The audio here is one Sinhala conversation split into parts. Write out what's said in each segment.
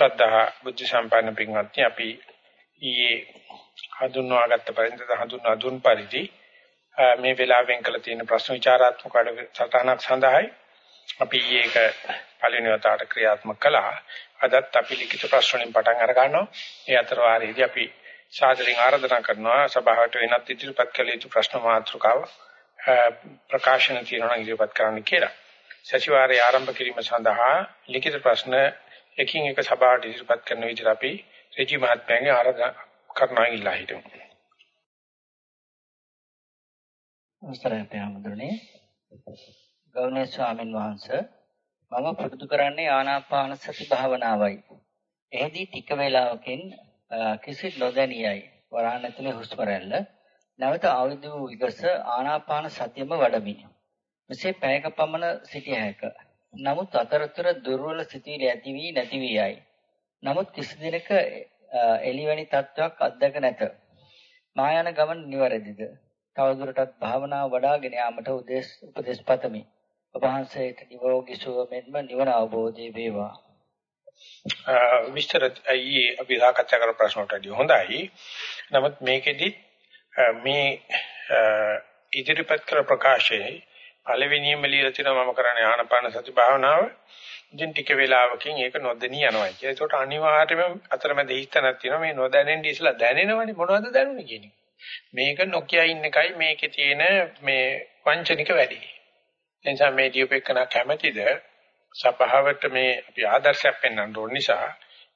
ශ්‍රද්ධා බුද්ධ සම්පන්න පින්වත්නි අපි ඊයේ හඳුන්වාගත්ත පරිදි හඳුන්වා දුන් පරිදි මේ වෙලාවෙන් කළ තියෙන ප්‍රශ්න විචාරාත්මක සටහනක් සඳහායි අපි ඊයේක පළවෙනි වතාවට ක්‍රියාත්මක කළා. අදත් අපි ලිඛිත ප්‍රශ්න වලින් පටන් අර ගන්නවා. ඒ අතර වාරයේදී අපි සාදරයෙන් ආරාධනා කරනවා සභාවට වෙනත් ඉදිරිපත් කළ යුතු ප්‍රශ්න මාතෘකාව ප්‍රකාශන තියෙනවා නම් ඉදිරිපත් කරන්න කියලා. සතිವಾರයේ ආරම්භ කිරීම සඳහා ලිඛිත ප්‍රශ්න එකින් එක සභාවට ඉදිරිපත් කරන විදිහට අපි රජි මහත්මයාගේ ආරාධනා කරනවා ඉල්ලා හිටමු. අවසරයි ප්‍රයාමදුනේ ගෞරවනීය ස්වාමින් වහන්සේ මම පුරුදු කරන්නේ ආනාපාන සති භාවනාවයි. එෙහිදී ටික වේලාවකින් කිසි නොදැනියයි වරහන් ඇතුලේ හුස්ම රැල්ල නැවත ආයුධ වූ විගස ආනාපාන සතියම වඩමි. මෙසේ පැයක පමණ සිටිය හැක. නමුත් අතරතුර දුර්වල සිතිවිලි ඇති වී නැති වී යයි. නමුත් කිසි දිනක එළිවැනි තත්වයක් අත්දැක නැත. මා යන ගමන නිවැරදිද? තවදුරටත් භාවනාව වඩාගෙන යාමට උදෙස් උපදෙස් පතමි. ඔබ වහන්සේට නිරෝගී සුව මෙන්ම නිවන අවබෝධය වේවා. විස්තර අයියේ අපි සාකච්ඡා කරන ප්‍රශ්නට වඩා හොඳයි. නමුත් මේකෙදි මේ ඉදිරිපත් කර ප්‍රකාශයේ පළවෙනියම ලියලා තියෙනවා මම කරන්නේ ආනපාන සති භාවනාව. ඉතින් ටික වෙලාවකින් ඒක නොදෙනී යනවා කියලා. ඒකට අනිවාර්යයෙන්ම අතරමැද හිතනක් තියෙනවා මේ නොදැනෙන්න ඉස්සලා දැනෙනවනේ මොනවද දැනුනේ කියන එක. මේක නොකිය ඉන්න එකයි මේකේ තියෙන මේ වංචනික වැඩි. එනිසා මේ දීපෙකන කැමැතිද සපහවට මේ අපි ආදර්ශයක් පෙන්වන්න ඕන නිසා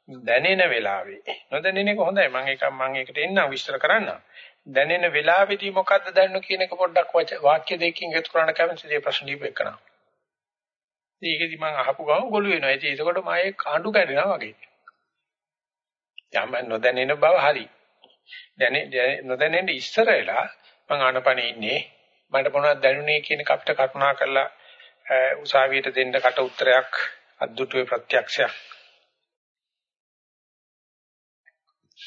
දැනෙන වෙලාවේ නොදැනෙන එක හොඳයි මම ඒක මම ඒකට එන්නම් විස්තර කරන්නම් දැනෙන වෙලාවේදී මොකද්ද දැනන කියන එක පොඩ්ඩක් වාක්‍ය දෙකකින් එකතු කරන්න කැමතිද? මේ ප්‍රශ්න දීපෙකන ඒකෙදි මම අහපු ගමන් ගොළු වෙනවා. ඉතින් ඒකකොට මම ඒ කාඬු කැඩෙනවා වගේ. යම් නොදැනෙන බව හරි. දැනෙ නොදැනෙන්න ඉස්සර වෙලා මම ආනපනේ ඉන්නේ. මට මොනවද දැනුනේ කියන එක අපිට කරුණා කරලා උසාවියට දෙන්න කට උත්තරයක් අද්දුටුවේ ප්‍රත්‍යක්ෂයක්.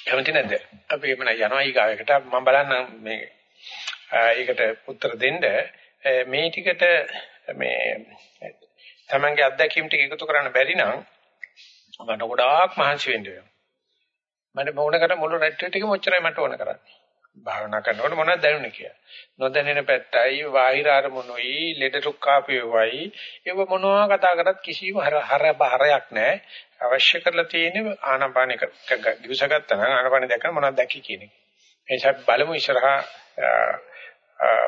කැමති නැද්ද? අපි එමන යනවා ඊගාවකට. මම බලන්න මේ ඒකට උත්තර දෙන්න. මේ ටිකට මේ තමන්ගේ අත්දැකීම් ටික එකතු කරන්න බැරි නම් මට ගොඩාක් මහන්සි වෙන්න වෙනවා. මට මොන කර මුළු රැට්ටේ ටිකම ඔච්චරයි මට ඕන කරන්නේ. භාවනා කරනකොට මොනවද දැනුනේ කියලා. නොදැනෙන පැත්තයි, බාහිර අරමුණුයි, ලෙඩ රුක්කාපේවයි, ඒව මොනවා කතා කරත් කිසිම හර හරයක් නැහැ. අවශ්‍ය කරලා තියෙන්නේ ආනාපානික ගිවිසගත්තා නම් ආනාපානෙ දැක්කම මොනවද දැක්කේ කියන එක. ඒ නිසා බලමු ඉස්සරහා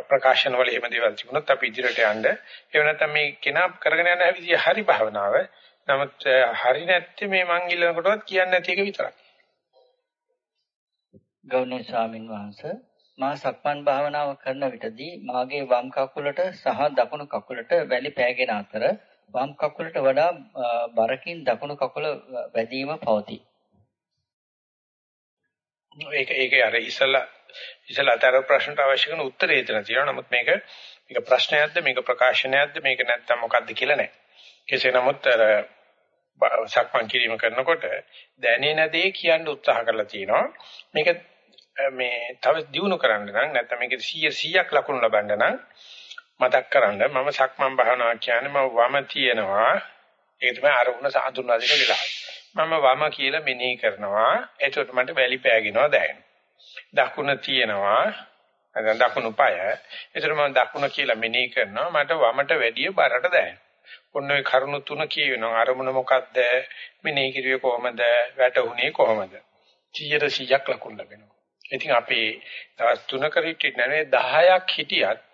ප්‍රකාශන වල එහෙම දේවල් තිබුණොත් අපි ඉදිරියට යන්න. ඒ වෙනත්නම් මේ කෙනා කරගෙන යන විදිය හරි භාවනාව. නමුත් හරි නැත්තේ මේ මං ඉල්ලනකොටවත් කියන්නේ නැති එක විතරයි. ගෞරවනීය ස්වාමින් වහන්සේ මා සක්මන් භාවනාව කරන විටදී මාගේ වම් කකුලට සහ දකුණු කකුලට වැලි පෑගෙන අතර වම් කකුලට වඩා බරකින් දකුණු කකුල වැදීම පවතී. ඒක ඒක අර ඉසලා ඉසලා අතර ප්‍රශ්නට අවශ්‍ය කරන උත්තරේ එතන තියෙනවා. නමුත් මේක මේක ප්‍රශ්නයක්ද මේක ප්‍රකාශනයක්ද මේක නැත්තම් මොකක්ද කියලා නැහැ. කෙසේ නමුත් අර සක්මන් කිරීම කරනකොට දැනෙන දේ කියන්න උත්සාහ කරලා තියෙනවා. මේක මේ තව දියුණු කරන්න නම් නැත්නම් මේකේ 100 100ක් ලකුණු ලබන්න නම් මතක් කරන්න මම සක්මන් භාවනාව කියන්නේ මම වම තියෙනවා. ඒක තමයි අරමුණ සාඳුන්වා දෙන වෙලාව. මම වම කියලා මෙනෙහි කරනවා. එතකොට මට වැලි පෑගෙනවා දැනෙනවා. දකුණ තියෙනවා. නැත්නම් දකුණු පාය. එතකොට මම දකුණ කියලා මෙනෙහි කරනවා. මට වමට වැඩිය බරට දැනෙනවා. ඔන්න ඔය කරුණු තුන කියවෙනවා. අරමුණ මොකද්ද? මෙනෙහි කිරුවේ කොහමද? වැටුනේ කොහමද? 100 100ක් ලකුණු ලැබෙනවා. ඉතින් අපි දවස් 3ක රිට්‍රීට් නැනේ 10ක් හිටියත්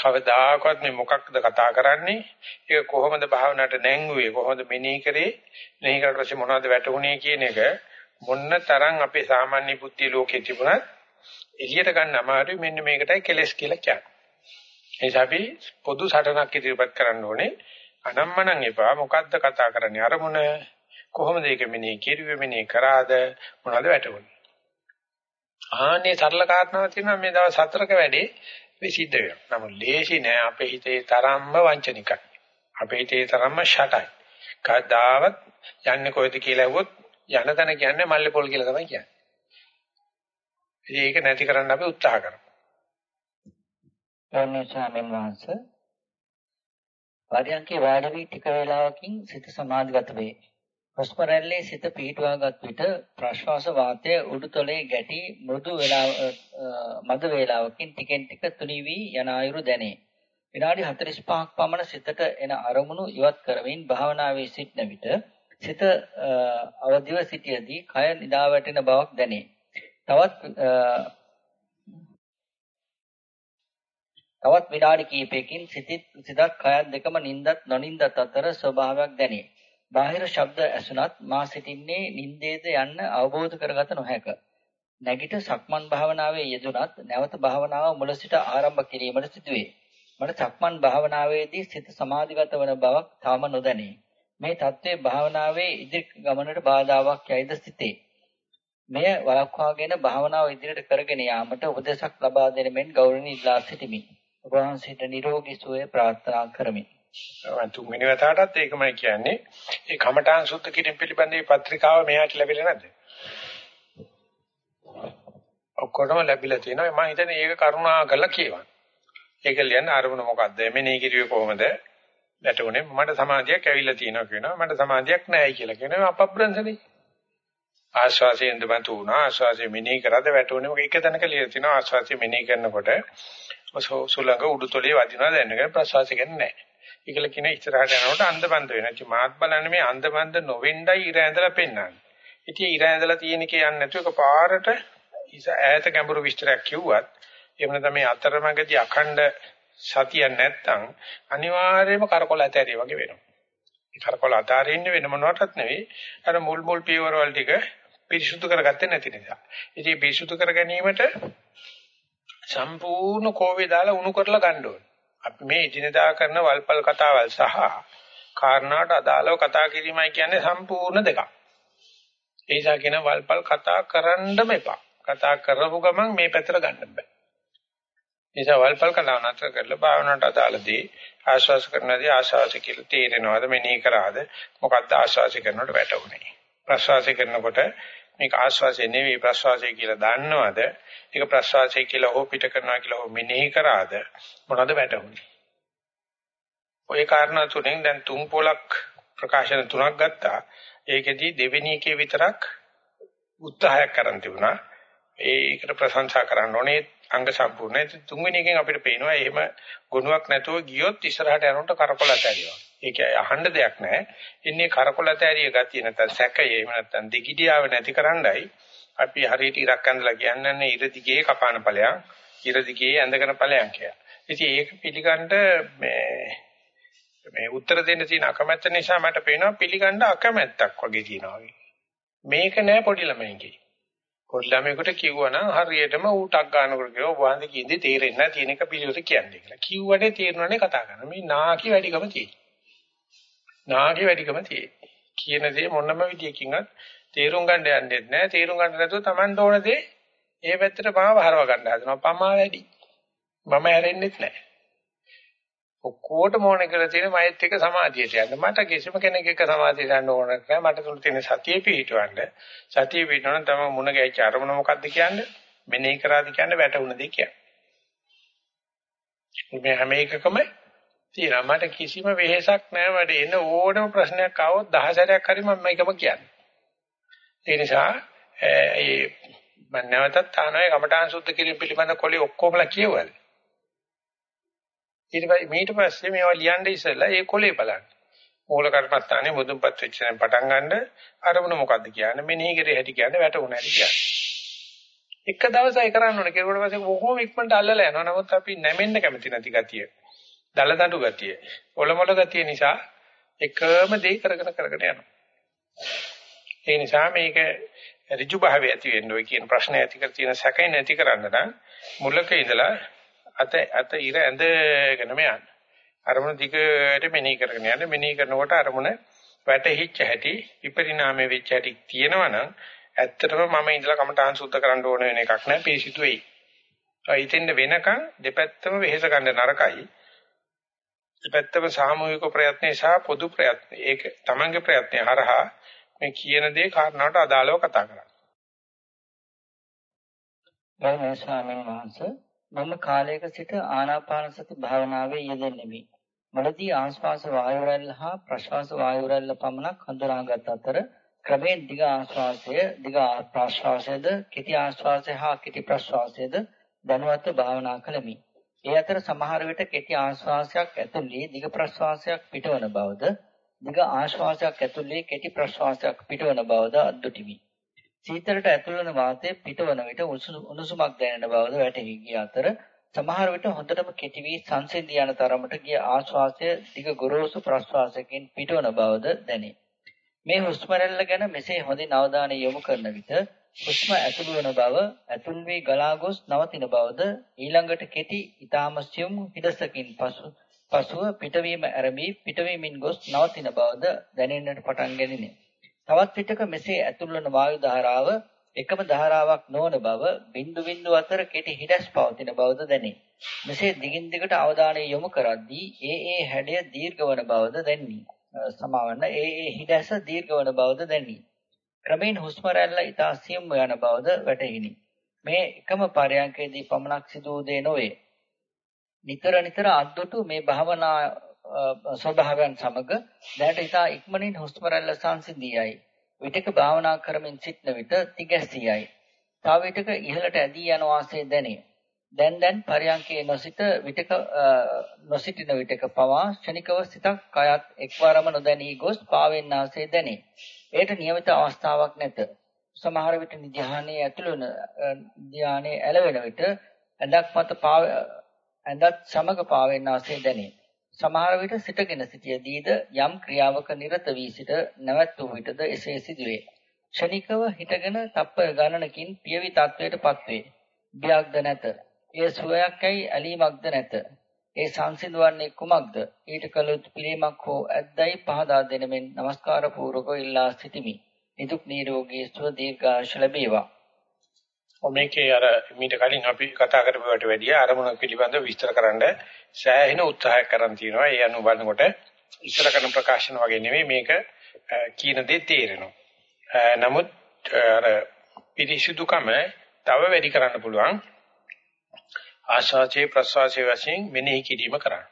කවදාකවත් මේ මොකක්ද කතා කරන්නේ? ඒක කොහොමද භාවනාවට නැංගුවේ? කොහොමද මෙනෙහි කරේ? මෙනෙහි කරලා පස්සේ මොනවද වැටුනේ කියන එක මොන්න තරම් අපේ සාමාන්‍ය බුද්ධි ලෝකේ තිබුණත් එළියට ගන්න අමාරුයි. මෙන්න මේකටයි කෙලස් කියලා කියන්නේ. ඒ නිසා අපි පොදු සටනක් ඉදිරිපත් කරන්න ඕනේ. අනම්මනම් එපා. මොකද්ද කතා කරන්නේ? අරමුණ. කොහොමද ඒක මෙනෙහි කිරුවේ? මෙනෙහි කරාද? මොනවද වැටුනේ. ආන්නේ සරල කාරණාවක් තියෙනවා. මේ දවස් හතරක වැඩේ මේ සිද්ධ වෙනවා. නමුත් ලේසි නෑ අපේ හිතේ තරම්ම වංචනිකයි. අපේ හිතේ තරම්ම ෂටයි. කවදාවත් යන්නේ කොහෙද කියලා ඇහුවොත් යන තැන කියන්නේ මල්ලේ පොල් කියලා තමයි කියන්නේ. ඉතින් ඒක නැති කරන්න අපි උත්සාහ කරමු. ගෞරවනීය ස්වාමීන් වහන්සේ පරියන්කේ වාඩි වී ටික වේලාවකින් සිත සමාධිගත වේ. හුස්ම රැල්ලේ සිත පීඩවාගත් විට ප්‍රශ්වාස වාතය උඩුතොලේ ගැටි මෘදු වේලාව මද වේලාවකින් ටිකෙන් ටික තුනී වී යන අයුරු දැනේ. විනාඩි 45ක් පමණ සිතට එන අරමුණු ඉවත් කරමින් භාවනාවේ සිටන විට සිත අවදිව සිටියේදී කය නිදා වැටෙන බවක් දැනේ. තවත් තවත් විනාඩි කිහිපයකින් සිතිත් සිතත් කයත් දෙකම නින්දත් නොනින්දත් අතර ස්වභාවයක් දැනේ. බාහිර ශබ්ද ඇසුණත් මා සිටින්නේ නින්දේද යන්න අවබෝධ කරගත නොහැක. නැගිට සක්මන් භාවනාවේ යෙදුනත් නැවත භාවනාව මුල සිට ආරම්භ කිරීමට සිදුවේ. මට සක්මන් භාවනාවේදී සිත සමාධිගත වන බවක් තාම නොදැනේ. මේ தત્ත්වයේ භාවනාවේ ඉදිරි ගමනට බාධාවක් යයිද සිතේ. මෙය වළක්වාගෙන භාවනාව ඉදිරියට කරගෙන යාමට උපදේශක් ලබා දෙන මෙන් ගෞරවණීය ඉල්ලා සිටිමි. ඔබ වහන්සේට නිරෝගී සුවය ප්‍රාර්ථනා කරමි. තුන්වෙනි වතාවටත් ඒකමයි කියන්නේ. ඒ කමඨාන් සුද්ධ කිරීම පිළිබඳව පත්‍රිකාව මෙයාට ලැබිලා නැද්ද? ඔක්කොටම ලැබිලා තියෙනවා. මම හිතන්නේ ඒක කරුණා කරලා කියවන්න. ඒක ලියන්න අරමුණ මොකද්ද? මෙනේ කිරුවේ කොහොමද? වැටුනේ මට සමාධියක් ඇවිල්ලා තියෙනවා කියනවා. මට සමාධියක් නැහැ කියලා කියනවා. අපබ්‍රංශනේ. ආශ්වාසයෙන් දබතු වුණා. ආශ්වාසය මෙනේ කරද්ද වැටුනේ මොකද එක තැනක ලියලා තිනවා. ආශ්වාසය මෙනේ කරනකොට සුලංග උඩුතොලේ වදිනවා දැනගෙන ප්‍රශ්වාසය කියන්නේ නැහැ. ඒකල කියන ඉස්සරහට යනකොට අන්ධබන්ද වෙනවා. ඉතින් මාත් බලන්නේ මේ අන්ධබන්ද නොවෙන්නයි ඉර ඇඳලා පෙන්නන්නේ. ඉතින් ඉර ඇඳලා තියෙන එකේ යන්නේ නැතුව එකපාරට ඉස ඈත ගැඹුරු විස්තරයක් කිව්වත් එහෙම නැත්නම් මේ අතරමඟදී අඛණ්ඩ සතිය නැත්තම් අනිවාර්යයෙන්ම කරකොල ඇතරිය වගේ වෙනවා. ඒ කරකොල අතාරින්න වෙන මොනවටත් නෙවෙයි අර මුල් මුල් පියවරවල ටික පිරිසුදු කරගත්තේ නැති නිසා. ඉතින් පිරිසුදු කර ගැනීමට සම්පූර්ණ කෝවේ දාලා උණු කරලා ගන්න ඕනේ. අපි මේ එදිනදා කරන වල්පල් කතාවල් සහ කාරණාට අදාළව කතා කිරීමයි කියන්නේ සම්පූර්ණ දෙකක්. ඒ නිසා කියන වල්පල් කතා කරන්නම එපා. කතා කරපු ගමන් මේ පැත්තට ගන්න බෑ. නිසා වල්පල් කතාව නතර කරලා භාවනාවට අදාළදී ආශ්වාස කරනදී ආශ්වාස කියලා තේරෙනවද මෙනෙහි කරාද මොකද්ද ආශ්වාස කරනකොට වැටුනේ. ප්‍රශ්වාස කරනකොට මේක ආශ්වාසය නෙවෙයි ප්‍රශ්වාසය කියලා දන්නවද? ඒක ප්‍රශ්වාසය කියලා හෝ පිට කරනවා කියලා හෝ මෙනෙහි කරාද? මොනවද වැටුනේ? ওই කාරණා තුනෙන් දැන් තුන් පොලක් ප්‍රකාශන තුනක් ගත්තා. ඒකෙදි දෙවෙනි එකේ විතරක් උත්සාහයක් කරන් තිබුණා. ඒකට ප්‍රශංසා කරන්න ඕනේ අංග සම්පූර්ණයි. තුන්වෙනි එකෙන් අපිට පේනවා එහෙම ගුණයක් නැතුව ගියොත් ඉස්සරහට යනකොට කරකොල ඇතරියවා. ඒක අහන්න දෙයක් නැහැ. ඉන්නේ කරකොලත ඇරිය ගතිය නැත්නම් සැකය එහෙම නැත්නම් දෙගිඩියාව නැතිකරණ්ඩයි අපි හරියට ඉරක් ඇඳලා කියන්නේ ඉර දිගේ කපාන ඵලයන් ඉර දිගේ ඇඳගෙන ඵලයන් කියලා. ඉතින් ඒක පිළිගන්න මේ මේ උත්තර දෙන්න තියෙන අකමැත්ත නිසා මට පේනවා පිළිගන්න අකමැත්තක් වගේ තියෙනවා මේක නෑ පොඩි ළමයින්ගේ. පොඩි ළමයෙකුට කිව්වනම් හරියටම ඌටක් ගන්නකොට කිව්වා වහන්ද කින්දේ තේරෙන්නේ නැහැ තියෙන එක පිළිවෙත කියන්නේ කියලා. කිව්වනේ තේරෙනවනේ කතා කරන. මේ නාකි වැඩිකම තියෙනවා. නාගේ වැඩිකම තියෙන්නේ. කියන දේ මොනම විදියකින්වත් තේරුම් ගන්න යන්නේ නැහැ. තේරුම් ගන්න නැතුව Taman ඕන දේ ඒ පැත්තට මාව හරව ගන්න හදනවා. පමා වැඩි. මම හැරෙන්නෙත් නැහැ. ඔක්කොටම ඕන කියලා තියෙන මෛත් එක සමාධියට යන්න. මට කිසිම කෙනෙක් එක්ක සමාධියට යන්න ඕන නැහැ. මට තුල තියෙන සතිය පිහිටවන්න. සතිය පිහිටවන තම මුණ ගැහිච්ච අරමුණ මොකද්ද කියන්නේ? මෙනෙහි කරාද කියන්නේ වැටුණ දෙයක් කියන්නේ. මේ හැම එකකම තියෙනවා. මට කිසිම වෙහෙසක් නැහැ. මට එන ඕනම ප්‍රශ්නයක් ආවොත් දහසරයක් හරි මම මේකම කියන්නේ. ඒ නිසා ඒ මම නැවතත් ආනෝය කමඨාන් සුද්ධ කිරීම පිළිබඳ කොලේ ඔක්කොමලා කියවල. ඊට පස්සේ මීට පස්සේ මේවා ලියන්න ඉස්සෙල්ලා ඒ කොලේ බලන්න. මූල කර්මස්ථානේ මුදුන්පත් වෙච්ච දැන් පටන් ගන්න අරමුණ මොකද්ද කියන්නේ මෙනෙහි කරේ හැටි කියන්නේ වැටුණ හැටි කියන්නේ. එක දවසයි කරන්න ඕනේ. කෙරුවට පස්සේ බොහොම ඉක්මනට අල්ලලා යනවා. නමුත් අපි නැමෙන්න කැමති නැති ගතිය. දලදඬු ගතිය, ඔලොමොල ගතිය නිසා එකම දේ කරගෙන කරගෙන යනවා. ඒ නිසා මේක ඍජු භාවය ඇති වෙන්න ඔය කියන ප්‍රශ්න ඇති කර තියෙන සැකේ නැති කරන්න නම් මුලක ඉඳලා අත අත ඉර ඇඳගෙනම යන්න. අරමුණ දිගට මෙනෙහි කරගෙන යන්න. මෙනෙහි කරනකොට අරමුණ වැටහිච්ච හැටි විපරිණාමය වෙච්ච හැටි තියෙනවනම් ඇත්තටම මම ඉඳලා කමටහන් සුද්ධ කරන්න ඕන වෙන එකක් නෑ පිසිදු වෙයි. ඒ හිතෙන්ද වෙනකන් දෙපැත්තම වෙහෙස ගන්න නරකයි. දෙපැත්තම සාමූහික ප්‍රයත්නේ සහ පොදු ප්‍රයත්න. ඒක තමන්ගේ ප්‍රයත්නය හරහා මේ කියන දේ කාරණාවට අදාළව කතා කරන්න. ගෞරවනීය ස්වාමීන් වහන්සේ මම කාලයක සිට ආනාපාන සති භාවනාවේ යෙදෙන්නෙමි. මලදී ආශ්වාස වායු රැල්ල හා ප්‍රශ්වාස වායු රැල්ල පමණක් හඳුනාගත් අතර ක්‍රමයෙන් දිග ආශ්වාසය දිග ප්‍රශ්වාසයද කෙටි ආශ්වාසය හා කෙටි ප්‍රශ්වාසයද දැනුවත්ව භාවනා කළමි. ඒ අතර සමහර විට කෙටි ආශ්වාසයක් ඇතුළේ දිග ප්‍රශ්වාසයක් පිටවන බවද දිග ආශ්වාසයක් ඇතුළේ කෙටි ප්‍රශ්වාසයක් පිටවන බවද අද්දුටිමි. සීතලට ඇතුල් වන වාතය පිටවන විට උණුසුමක් දැනෙන බවද වැටහි ගිය අතර සමහර විට හොඳටම කෙටි වී සංසිඳී යන තරමට ගිය ආශ්වාසය දිග ගොරෝසු ප්‍රශ්වාසයකින් පිටවන බවද දැනේ. මේ හුස්ම රැල්ල ගැන මෙසේ හොඳින් අවධානය යොමු කරන විට හුස්ම ඇතුළු වන බව, ඇතුල් වී ගලා ගොස් නවතින බවද ඊළඟට කෙටි ඊටාම සියුම් හිදසකින් පසු පසුව පිටවීම ආරම්භී පිටවීමෙන් ගොස් නවතින බවද දැනෙන්නට පටන් ගැනිනේ. තවත් විටක මෙසේ ඇතුල් වන වායු ධාරාව එකම ධාරාවක් නොවන බව බින්දු බින්දු අතර කෙටි හිඩස් පවතින බවද දැනේ. මෙසේ දිගින් දිගට අවධානය යොමු කරද්දී ඒ ඒ හැඩය දීර්ඝ වන බවද දැනේ. සමාවන්න ඒ ඒ හිඩැස දීර්ඝ වන බවද දැනි. ක්‍රමෙන් හුස්ම රැල්ල ඉතා සියුම් යන බවද වැටහිනි. මේ එකම පරයන්කේදී පමණක් සිදු වූ දේ නොවේ. නිතර නිතර අද්දුටු මේ භාවනා ස්වභාවයන් සමග දැනට ඉතා ඉක්මනින් හුස්ම රැල්ල සංසිඳියයි. විටක භාවනා කරමින් සිටන විට තිගැස්සීයයි. තව විටක ඉහළට ඇදී යන වාසේ දැනේ. දැන් දැන් පරයන්කේ නොසිට විටක නොසිටින විටක පවා ක්ෂණිකව සිතක් කයත් එක්වරම නොදැනී ගොස් පාවෙන්නාසේ දැනේ. ඒට නියමිත අවස්ථාවක් නැත. සමහර විට ධානයේ ඇතුළු වන ධානයේ ඇලවෙන විට ඇඳක් මත පාව ඇඳත් සමග පාවෙන්නාසේ දැනේ. සමහර විට සිටගෙන සිටියදීද යම් ක්‍රියාවක නිරත වී සිට නැවැත් වූ විටද එසේ සිදුවේ. ක්ෂණිකව හිටගෙන තප්පර ගණනකින් පියවි තත්වයටපත් වේ. බියක්ද නැත. ඒ සුවයක්යි ඇලීමක්ද නැත. ඒ සංසිඳවන්නේ කුමක්ද? ඊට කලොත් පිළිමක් හෝ ඇද්දයි පහදා දෙනමින් নমස්කාර පූර්වකව ඉල්ලා සිටිමි. නිදුක් නිරෝගී සුව දීර්ඝායුෂ ලැබේවා. මේකේ අර මීට කලින් අපි කතා කරපුවට වැඩිය අරමුණ පිළිබඳව විස්තර කරන්න සෑහෙන උත්සාහයක් කරන් තියෙනවා. ඒ අනුව බලනකොට ඉස්සර කරන ප්‍රකාශන වගේ නෙමෙයි මේක කියන දේ තේරෙනවා. නමුත් අර පිරිසිදුකම තව වැඩි කරන්න පුළුවන්. ආශාචේ ප්‍රසවාසයේ වශයෙන් මෙනෙහි කිරීම කරන්න.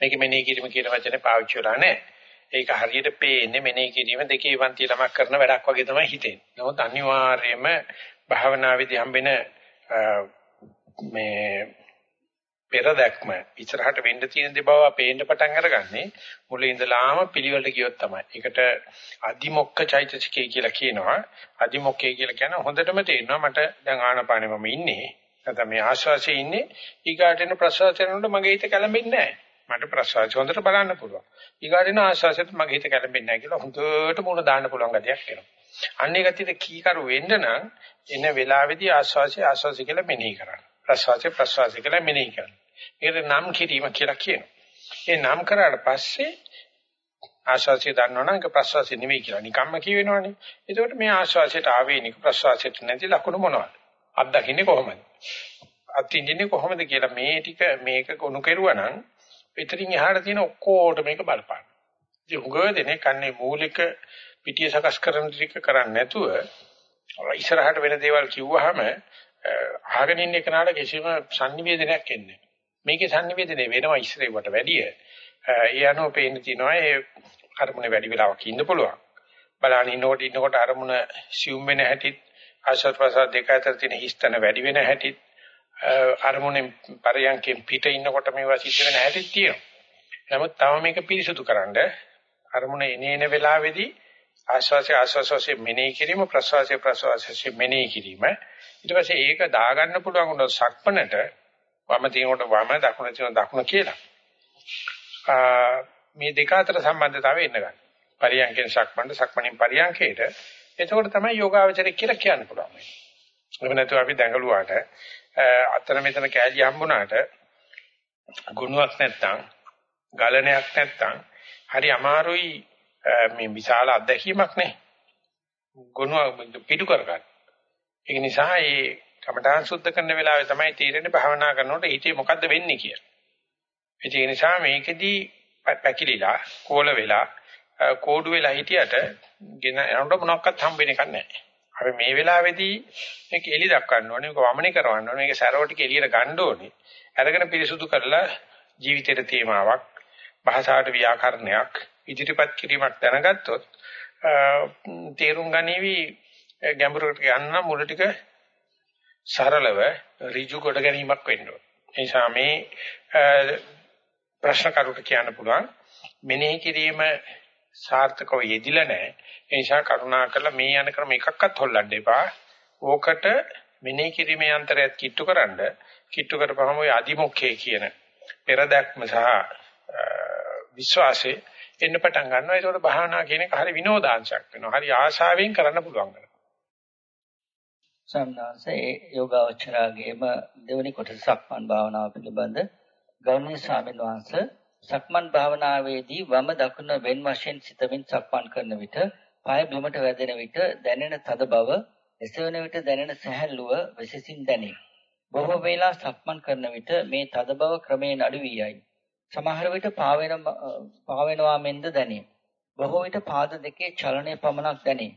මේක මෙනෙහි කිරීම කියන වචනේ පාවිච්චි වෙලා නැහැ. ඒක හරියට පේන්නේ මෙනෙහි කිරීම දෙකේ වන්ති ළමක් කරන වැඩක් වගේ තමයි හිතෙන්නේ. නමුත් අනිවාර්යයෙන්ම භාවනාවේදී හම්බෙන මේ පෙර දැක්ම ඉස්සරහට වෙන්න තියෙන දේ බව පේන්න පටන් අරගන්නේ මුලින් ඉඳලාම පිළිවෙලට ගියොත් තමයි. ඒකට අදිමොක්ක චෛතසිකය කියලා කියනවා. අදිමොක්කේ කියලා කියන හොඳටම තේරෙනවා මට දැන් ආනපානෙ මම ඉන්නේ. නැත්නම් මේ ආශ්වාසයේ ඉන්නේ ඊගාට එන ප්‍රශ්වාසයෙන් උඩ මගේ හිත කැළඹෙන්නේ නැහැ. මට ප්‍රශ්වාසය හොඳට බලන්න පුළුවන්. ඊගාට එන ආශ්වාසයට මගේ හිත කැළඹෙන්නේ නැහැ කියලා හොඳට මුණ දාන්න පුළුවන් ගතියක් එනවා. අන්නේ ගතියට කීකරු වෙන්න නම් එන වෙලාවේදී ආශ්වාසය ආශ්වාසය කියලා මෙනෙහි කරන්න. ප්‍රශ්වාසය ප්‍රශ්වාසය කියලා මෙනෙහි කරන්න. ඒකට නම් කිරීම කියලා කියනවා. ඒ නම් කරාට පස්සේ ආශ්වාසය දන්නවනම් ඒක ප්‍රශ්වාසය නෙවෙයි කියලා නිකම්ම කියවෙනවනේ. එතකොට මේ ආශ්වාසයට ආවේනික ප්‍රශ්වාසයට නැති ලකුණු මොනවද? අත්දකින්නේ කොහොමද? අත්විඳින්නේ කොහොමද කියලා මේ ටික මේක ගොනු කෙරුවා නම් පිටරින් එහාට තියෙන ඔක්කොට මේක බලපාන. ඉතින් උගව දෙනේ කන්නේ මූලික පිටිය සකස් කරන ටික කරන්නේ නැතුව ඉස්සරහට වෙන දේවල් කිව්වහම අහගෙන ඉන්න කෙනාට කිසිම sannivedanayak එන්නේ මේකේ sannivedanaye වෙනවා ඉස්සරේකට වැඩිය. ඒ අනුව පේන්න තියෙනවා ඒ අරමුණේ වැඩි වෙලාවක් ඉන්න පුළුවන්. බලන්න ඉන්නකොට ඉන්නකොට අරමුණ සිුම් වෙන හැටිත් ආශ්වාස ප්‍රශ්වාස දෙක අතර තියෙන හිස්තන වැඩි වෙන හැටි අරමුණෙන් පරයන්කෙන් පිට ඉන්නකොට මේවා සිද්ධ වෙන හැටි තියෙනවා. නමුත් තව මේක පිරිසුදුකරනද අරමුණ එනේන වෙලාවේදී ආශ්වාසය ආශ්වාසයේ මෙනෙහි කිරීම ප්‍රශ්වාසයේ ප්‍රශ්වාසයේ මෙනෙහි කිරීම ඊට පස්සේ ඒක දාගන්න පුළුවන් උන සක්පනට වම තිනකොට වම දකුණ තින දකුණ කියලා. මේ දෙක අතර සම්බන්ධතාවය එන්න ගන්න. පරියන්කෙන් සක්මණට සක්මණෙන් පරියන්කේට එතකොට තමයි යෝගාවචරය කියලා කියන්න පුළුවන්. එහෙම නැතුව අපි දැඟලුවාට අතන මෙතන කෑලි හම්බුණාට ගුණයක් නැත්තම් ගලණයක් නැත්තම් හරි අමාරුයි මේ විශාල අත්දැකීමක් නේ. ගුණ පිටු කරගන්න. ඒක නිසා මේ කමඨාන් සුද්ධ කරන වෙලාවේ තමයි තීරණේ භාවනා කරනකොට හිතේ මොකද්ද වෙන්නේ කියලා. ඒ නිසා මේකෙදී පැකිලිලා කෝල වෙලා කෝඩු වෙලා හිටියට ගෙන යනකොට මොනවත් හම්බෙන්නේ නැහැ. අපි මේ වෙලාවේදී මේක එලි දක්වන්න ඕනේ, මේක වමනේ කරවන්න ඕනේ, මේක සැරව ටික එළියට ගන්න ඕනේ. අරගෙන පිරිසුදු කරලා ජීවිතේට තේමාවක්, භාෂාවට ව්‍යාකරණයක් ඉදිරිපත් කිරීමක් දැනගත්තොත් තේරුම් ගනිවි ගැඹුරට යන්න මුල ටික සරලව ඍජු කොට ගැනීමක් වෙන්න ඕන. ඒ නිසා මේ ප්‍රශ්න කරුට කියන්න පුළුවන් මෙනෙහි කිරීම සාර්ථකව යෙදිලා නැහැ. ඒ නිසා කරුණා කරලා මේ යන ක්‍රම එකක්වත් හොල්ලන්න එපා. ඕකට මෙනෙහි කිරීමේ අන්තරයත් කිට්ටුකරනද කිට්ටු කරපුවම ওই අදිමුඛයේ කියන පෙරදක්ම සහ විශ්වාසයේ එන්න පටන් ගන්නවා. ඒකට භාවනා කියන එක හරි විනෝදාංශයක් වෙනවා. හරි ආශාවෙන් කරන්න පුළුවන් වෙනවා. සම්දාසේ යෝගාවචරාගේම දෙවනි කොටස සක්මන් භාවනාව පිළිබඳ ගෞරවනීය ස්වාමීන් වහන්සේ සක්මන් භාවනාවේදී වම දකුණ වෙන් වශයෙන් සිතමින් සක්මන් කරන විට පාය බිමට වැදෙන විට දැනෙන තද බව එසවන විට දැනෙන සැහැල්ලුව විශේෂින් දැනේ. බොහෝ වේලා සක්මන් කරන විට මේ තද බව ක්‍රමයෙන් අඩු වී යයි. සමහර විට පාවෙන පාවෙනවා මෙන්ද දැනේ. බොහෝ විට පාද දෙකේ චලනය පමණක් දැනේ.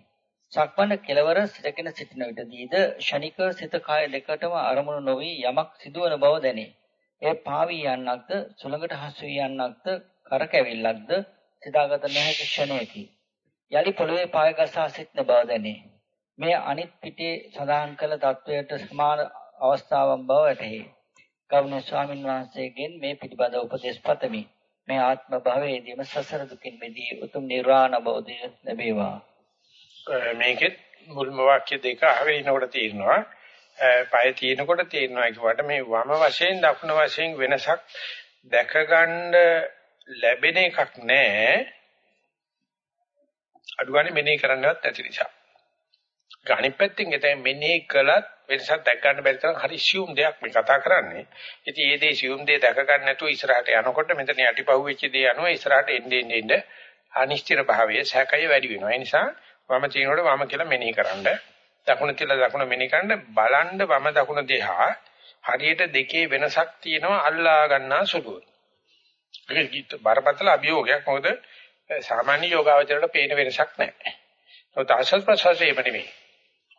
සක්මණ කෙලවර සිටගෙන සිටින විටදීද ෂණික සිත කාය දෙකටම අරමුණු නොවි යමක් සිදුවන බව දැනේ. එය පාවී යන්නක්ද සුළඟට හසු වී යන්නක්ද කරකැවිල්ලක්ද සිතාගත නොහැකි ක්ෂණයකි. යලි පොළවේ පාය ගසා සිටන බව දැනේ. මේ අනිත් පිටේ සඳහන් කළ தത്വයට සමාන අවස්ථාවක් බව ඇතෙහි. ගෞරවනීය ස්වාමින් වහන්සේගෙන් මේ පිටිපද උපදේශ පතමි. මේ ආත්ම භවයේදීම සසර දුකින් මිදී උතුම් නිර්වාණ බෝධිය ලැබේවා. මේකෙත් මුල්ම වාක්‍ය දෙක අහගෙන ඉනකොට තේරෙනවා පය තියෙනකොට තියෙනවා කියවට මේ වම වශයෙන් දකුණ වශයෙන් වෙනසක් දැක ගන්න ලැබෙන එකක් නැහැ. අඩුවනේ මෙනෙහි කරන්නවත් නැති නිසා. අනිත් පැත්තෙන් එතෙන් මෙනෙහි කළත් වෙනසක් දැක ගන්න බැරි තරම් හරි සියුම් දෙයක් මේ කතා කරන්නේ. ඉතින් මේ දේ සියුම් දේ දැක ගන්න නැතුව ඉස්සරහට යනකොට මෙතන යටිපහුවෙච්ච දේ යනවා ඉස්සරහට එන්නේ එන්නේ අනිශ්චිත භාවයේ සැකය වැඩි වෙනවා. ඒ නිසා වම තිනකොට වම කියලා මෙනෙහි කරන්න. දකුණ කියලා දකුණ මෙනෙහි කරන්න බලන්න වම දකුණ දෙහා හරියට දෙකේ වෙනසක් තියෙනවා අල්ලා ගන්නා සුළුව. ඒක බරපතල අභියෝගයක්. මොකද සාමාන්‍ය යෝගාවචරයට පේන වෙනසක් නැහැ. ඒත් ආශස් ප්‍රසවාසයේ නෙමෙයි.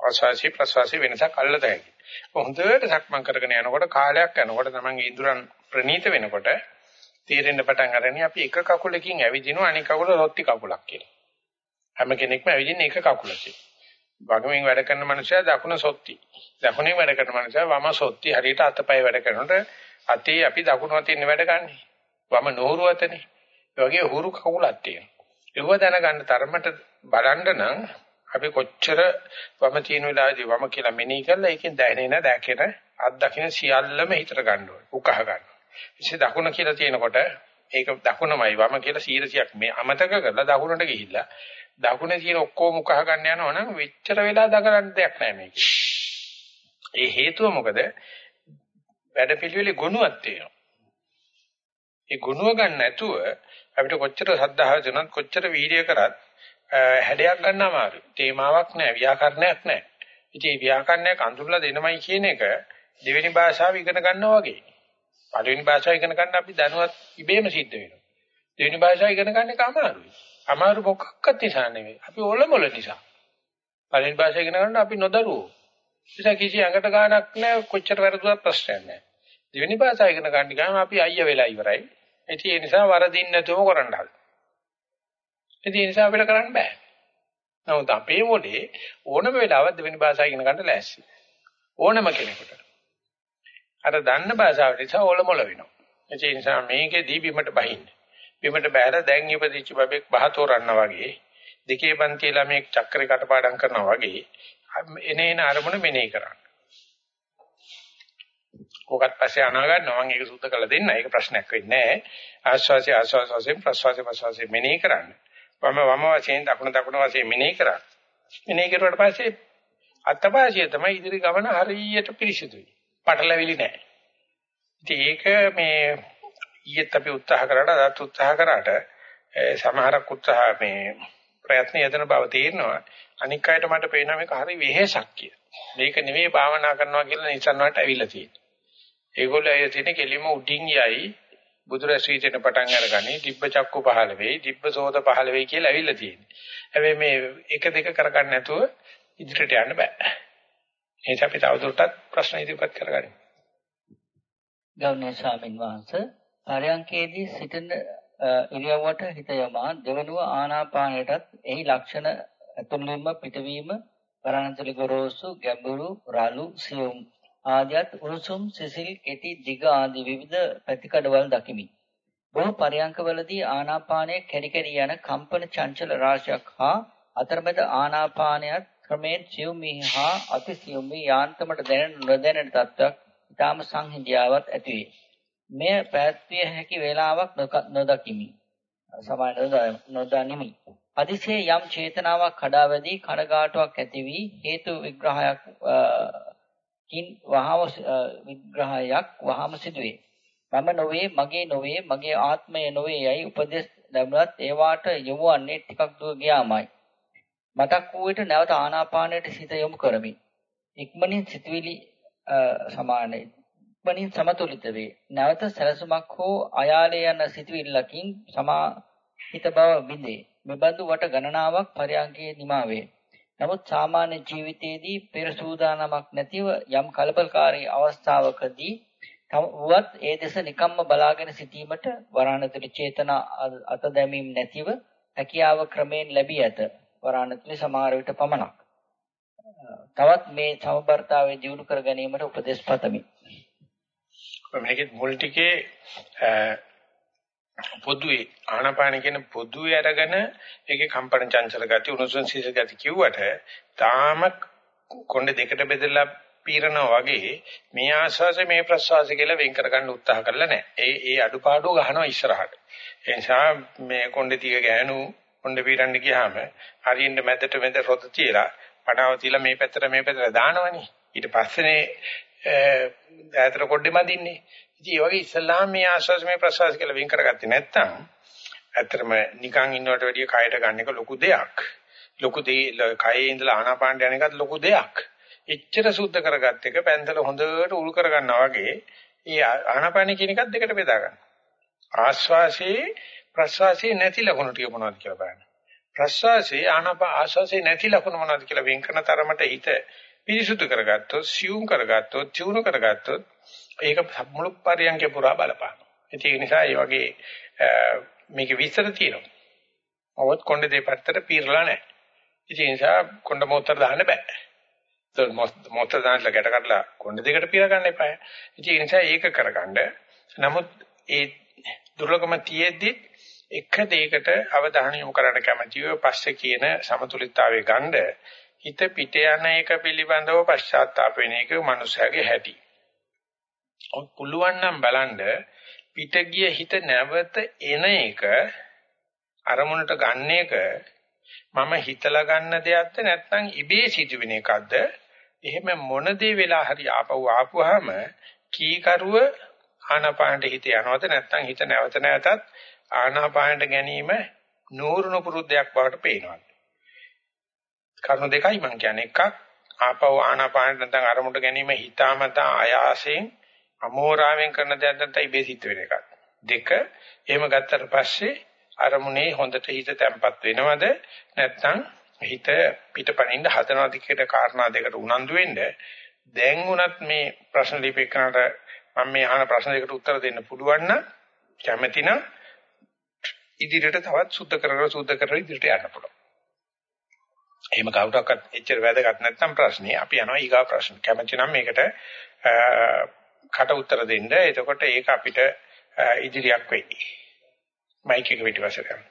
ආශාසි ප්‍රසවාසයේ වෙනසක් අල්ලත හැකි. හොඳට සක්මන් කරගෙන යනකොට කාලයක් යනකොට තමන්ගේ ඉඳුරන් ප්‍රනීත වෙනකොට තීරෙන්න පටන් අරගෙන අපි එක කකුලකින් ඇවිදිනවා අනික කකුල රොට්ටි කකුලක් කියලා. හැම කෙනෙක්ම ඇවිදින්නේ එක කකුලකින්. වගමින් වැඩ කරන මනුස්සයා දකුණ සොත්ති. දකුණෙන් වැඩ කරන මනුස්සයා වම සොත්ති. හරියට අතපය වැඩ කරනකොට අතේ අපි දකුණු අතින් වැඩ ගන්නෙ. වම නෝරු අතනේ. ඒ වගේ හුරු කකුලක් තියෙනවා. ඒව දැනගන්න තරමට බලන්න නම් අපි කොච්චර වම තියෙන වෙලාවේදී වම කියලා මෙනෙහි කරලා ඒකෙන් දැනෙන දැකෙන අත් දකින්න සියල්ලම හිතට ගන්න ඕනේ. උකහ ගන්න. ඉතින් දකුණ කියලා තියෙනකොට ඒක දකුණමයි වම කියලා 100ක් මේ අමතක කරලා දකුණට ගිහිල්ලා දකුණේ තියෙන ඔක්කොම උකහ ගන්න යනවා නම් වෙච්චර වෙලා දකරන්න දෙයක් නැහැ මේක. ඒ හේතුව මොකද? වැඩපිළිවෙලේ ගුණයක් තියෙනවා. ඒ ගුණව ගන්න නැතුව අපිට කොච්චර සද්ධාව දෙනත් කොච්චර වීර්ය කරත් හැඩයක් ගන්න අමාරුයි. තේමාවක් නැහැ, ව්‍යාකරණයක් නැහැ. ඉතින් මේ ව්‍යාකරණයක් අඳුරලා දෙනමයි කියන එක දෙවෙනි භාෂාව ඉගෙන ගන්නවා වගේ. පළවෙනි භාෂාව ඉගෙන ගන්න අපි දැනුවත් ඉබේම සිද්ධ වෙනවා. දෙවෙනි භාෂාව ඉගෙන ගන්න එක අමාරුයි. අමාරු මොකක්වත් නිසා නෙවෙයි. අපි ඔලොමොල නිසා. පළවෙනි භාෂාව ඉගෙන ගන්න අපි නොදරුවෝ. නිසා කිසි අඟට ගාණක් නැහැ කොච්චර වැරදුවත් ප්‍රශ්නයක් නැහැ. දෙවෙනි භාෂාව ඉගෙන ගන්න ගියාම අපි අයියා වෙලා ඉවරයි. ඒ නිසා වරදින්න නැතුවම කරන්න හදලා. ඒ නිසා අපිට කරන්න බෑ. නමුත් අපේ මොලේ ඕනම වෙලාවක දෙවෙනි භාෂාව ඉගෙන ගන්න ලෑස්ති. ඕනම කෙනෙකුට. අර දන්න භාෂාව නිසා ඕලොමොල වෙනවා. ඒ නිසා මේකෙදී බිමට බහින්න. බිමට බැහැර දැන් ඉපදිච්ච බබෙක් බහතෝරන්න වගේ දෙකේ පන්ති ළමෙක් චක්‍රේ කටපාඩම් කරනවා වගේ එනේන අරමුණ මෙනෙහි කරන්න. කොකත් පස්සේ අනා ගන්නවා මම ඒක සුද්ධ කරලා දෙන්න. ඒක ප්‍රශ්නයක් වෙන්නේ නැහැ. ආස්වාසි ආස්වාසයෙන් ප්‍රස්වාසි ප්‍රස්වාසයෙන් මෙනෙහි කරන්න. වම වම වශයෙන් දකුණ දකුණ වශයෙන් මෙනෙහි කරා. මෙනෙහි කරුවාට පස්සේ අත්පාසිය තමයි ඉදිරි ගමන හරියට පිරිසිදුයි. පටලැවිලි නැහැ. ඉතින් ඒක මේ ඊයේත් අපි උත්සාහ කරාට අදත් උත්සාහ කරාට සමහරක් උත්සාහ මේ ප්‍රයත්න යදන බව තේරෙනවා. අනික් අයට මට පේනවා මේක හරි වෙහෙසක් කියලා. මේක නෙවෙයි භාවනා කරනවා කියලා නිසන්වට ඇවිල්ලා තියෙන්නේ. ඒගොල්ලෝ අය තියෙන කෙලිම උඩින් යයි බුදුරැසීතෙන පටන් අරගනි දිබ්බ චක්කු පහළ වෙයි දිබ්බ සෝත පහළ වෙයි කියලා ඇවිල්ලා තියෙන්නේ. හැබැයි මේ එක දෙක කරගන්න නැතුව ඉදිරියට යන්න බෑ. ඒක අපි තවදුරටත් ප්‍රශ්න ඉදිරිපත් කරගන්න. ගෞරවනීය ස්වාමින් වහන්සේ පරයන්කේදී සිටින ඉරියව්වට හිත යොමා දෙවනුව ආනාපානයටත් එහි ලක්ෂණ ඇතුළු පිටවීම වරණතුලි ගොරෝසු ගැඹුරු රළු සියුම් ආදියත් උණුසුම් සිසිල් කෙටි දිග ආදී විවිධ පැතිකඩවල් දකිමි. බොහෝ පරයන්කවලදී ආනාපානයේ කෙරි කෙරි යන කම්පන චංචල රාශියක් හා අතරමැද ආනාපානයත් ක්‍රමයෙන් සියුම්හි හා අතිසියුම්හි යාන්තමට දැනෙන නොදැනෙන තත්ත්වයක් ඊටාම සංහිඳියාවක් ඇති වේ. මෙය පැවැත්විය හැකි වේලාවක් නොදකිමි. සමාන නොදනිමි. අදිසේ යම් චේතනාවක් කඩාවැදී කනගාටුවක් ඇති වී හේතු විග්‍රහයක් කින් වහම විග්‍රහයක් වහම සිදුවේ. මම නොවේ මගේ නොවේ මගේ ආත්මය නොවේ යයි උපදෙස් ලැබුණත් ඒවාට යොමුවන්නේ ටිකක් දුර ගියාමයි. මතක් වූ විට නැවත ආනාපානයට සිත යොමු කරමි. ඉක්මනින් සිතුවිලි සමානයි. ඉක්මනින් සමතුලිත වේ. නැවත සැලසුමක් හෝ අයාලේ යන සිතුවිල්ලකින් සමාහිත බව බිඳේ. මෙබඳු වට ගණනාවක් පරයන්කේ නිමා වේ. නමුත් සාමාන්‍ය ජීවිතයේදී පෙර සූදානමක් නැතිව යම් කලබලකාරී අවස්ථාවකදී වුවත් ඒ දෙස නිකම්ම බලාගෙන සිටීමට වරාණතුලි චේතනා අත දැමීම නැතිව හැකියාව ක්‍රමයෙන් ලැබී ඇත. වරාණතුලි සමහර විට පමණක්. තවත් මේ සමබරතාවය දියුණු කර ගැනීමට උපදෙස් පතමි. මේකේ මුල් ටිකේ පොදුවේ ආනාපාන කියන පොදුවේ අරගෙන ඒකේ කම්පන චංචල ගති උණුසුම් සීස ගති කිව්වට තාම කොණ්ඩේ දෙකට බෙදලා පීරනවා වගේ මේ ආස්වාසය මේ ප්‍රස්වාසය කියලා වෙන් කරගන්න උත්සාහ කරලා නැහැ. ඒ ඒ අඩුපාඩු ගහනවා ඉස්සරහට. ඒ නිසා මේ කොණ්ඩේ තිය ගෑනු කොණ්ඩේ පීරන්න ගියාම හරියට මැදට මැද රොද තියලා පණාව තියලා මේ පැත්තට මේ පැත්තට දානවනේ. ඊට පස්සේනේ ඈතට කොණ්ඩේ මදින්නේ. ඉතින් ඒ වගේ ඉස්ලාම් මේ ආස්වාස මේ ප්‍රසවාස කියලා වෙන් කරගත්තේ නැත්නම් ඇත්තටම නිකන් ඉන්නවට වැඩිය කයට ගන්න එක ලොකු දෙයක්. ලොකු දේ කයේ ඉඳලා ආනාපානට යන එකත් ලොකු දෙයක්. එච්චර සුද්ධ කරගත්ත එක පැන්තල හොඳට උල් කරගන්නා වගේ ඒ ආනාපාන කියන එකත් දෙකට බෙදා ගන්න. ආස්වාසේ ප්‍රස්වාසේ නැති ලකුණු ටික මොනවද කියලා බලන්න. ප්‍රස්වාසේ ආනාපා ආස්වාසේ නැති ලකුණු මොනවද කියලා වෙන් කරන තරමට හිත පිරිසුදු කරගත්තොත්, සියුම් කරගත්තොත්, චූර්ණ කරගත්තොත් ඒක මුළු පරියන්කේ පුරා බලපාන. ඒ නිසා මේ වගේ මේකේ විස්තර තියෙනවා. අවොත් කොණ්ඩේ දෙපැත්තට පීරලා නැහැ. ඒ නිසා කොණ්ඩ මොහොතට දාන්න බෑ. ඒක මොහොතට දාන්නලා ගැට කඩලා කොණ්ඩ දෙකට පීර ගන්න එපා. ඒ නිසා ඒක කරගන්න. නමුත් ඒ දුර්ලභම තියෙද්දි එක දෙයකට අවධානය යොමු කරන්න කැමතිව පස්සේ කියන සමතුලිතතාවයේ ගන්න හිත පිට යන එක පිළිබඳව පශ්චාත්තාප වෙන එක මනුස්සයාගේ හැටි. ඔය පුළුවන් නම් බලන්න පිට ගිය හිත නැවත එන එක අරමුණට ගන්න එක මම හිතලා ගන්න දෙයක්ද නැත්නම් ඉබේ සිදුවෙන එකක්ද එහෙම මොන දේ වෙලා හරි ආපහු ආපුවාම කීකරුව ආනාපානට හිත යනවද නැත්නම් හිත නැවත නැවතත් ආනාපානට ගැනීම නూరుණු පුරුද්දයක් බවට පේනවා කරුණු දෙකයි මම කියන්නේ එකක් ආපහු ආනාපානට නැත්නම් අරමුණට ගැනීම හිතාමතා ආයාසයෙන් අමෝරාවෙන් කරන දෙයක් නැත්නම් ඉබේ සිද්ධ වෙන එකක්. දෙක එහෙම ගත්තට පස්සේ අරමුණේ හොඳට හිත තැම්පත් වෙනවද නැත්නම් හිත පිටපණින්න හදනවද කියන කාරණා දෙකට උනන්දු වෙන්න දැන් උනත් මේ ප්‍රශ්න ලිපේකනට මම මේ අහන ප්‍රශ්න දෙකට උත්තර දෙන්න පුළුවන් නම් කැමැති නම් ඉදිරියට තවත් සුද්ධ කරලා සුද්ධ කරලා ඉදිරියට යන්න පුළුවන්. එහෙම කවුරක්වත් එච්චර වැදගත් නැත්නම් ප්‍රශ්නේ අපි යනවා ඊගා ප්‍රශ්න. කැමැති නම් මේකට කට උත්තර දෙන්න. එතකොට ඒක අපිට ඉදිරියක් වෙයි. මයික් එක පිටිපස්සට යන්න.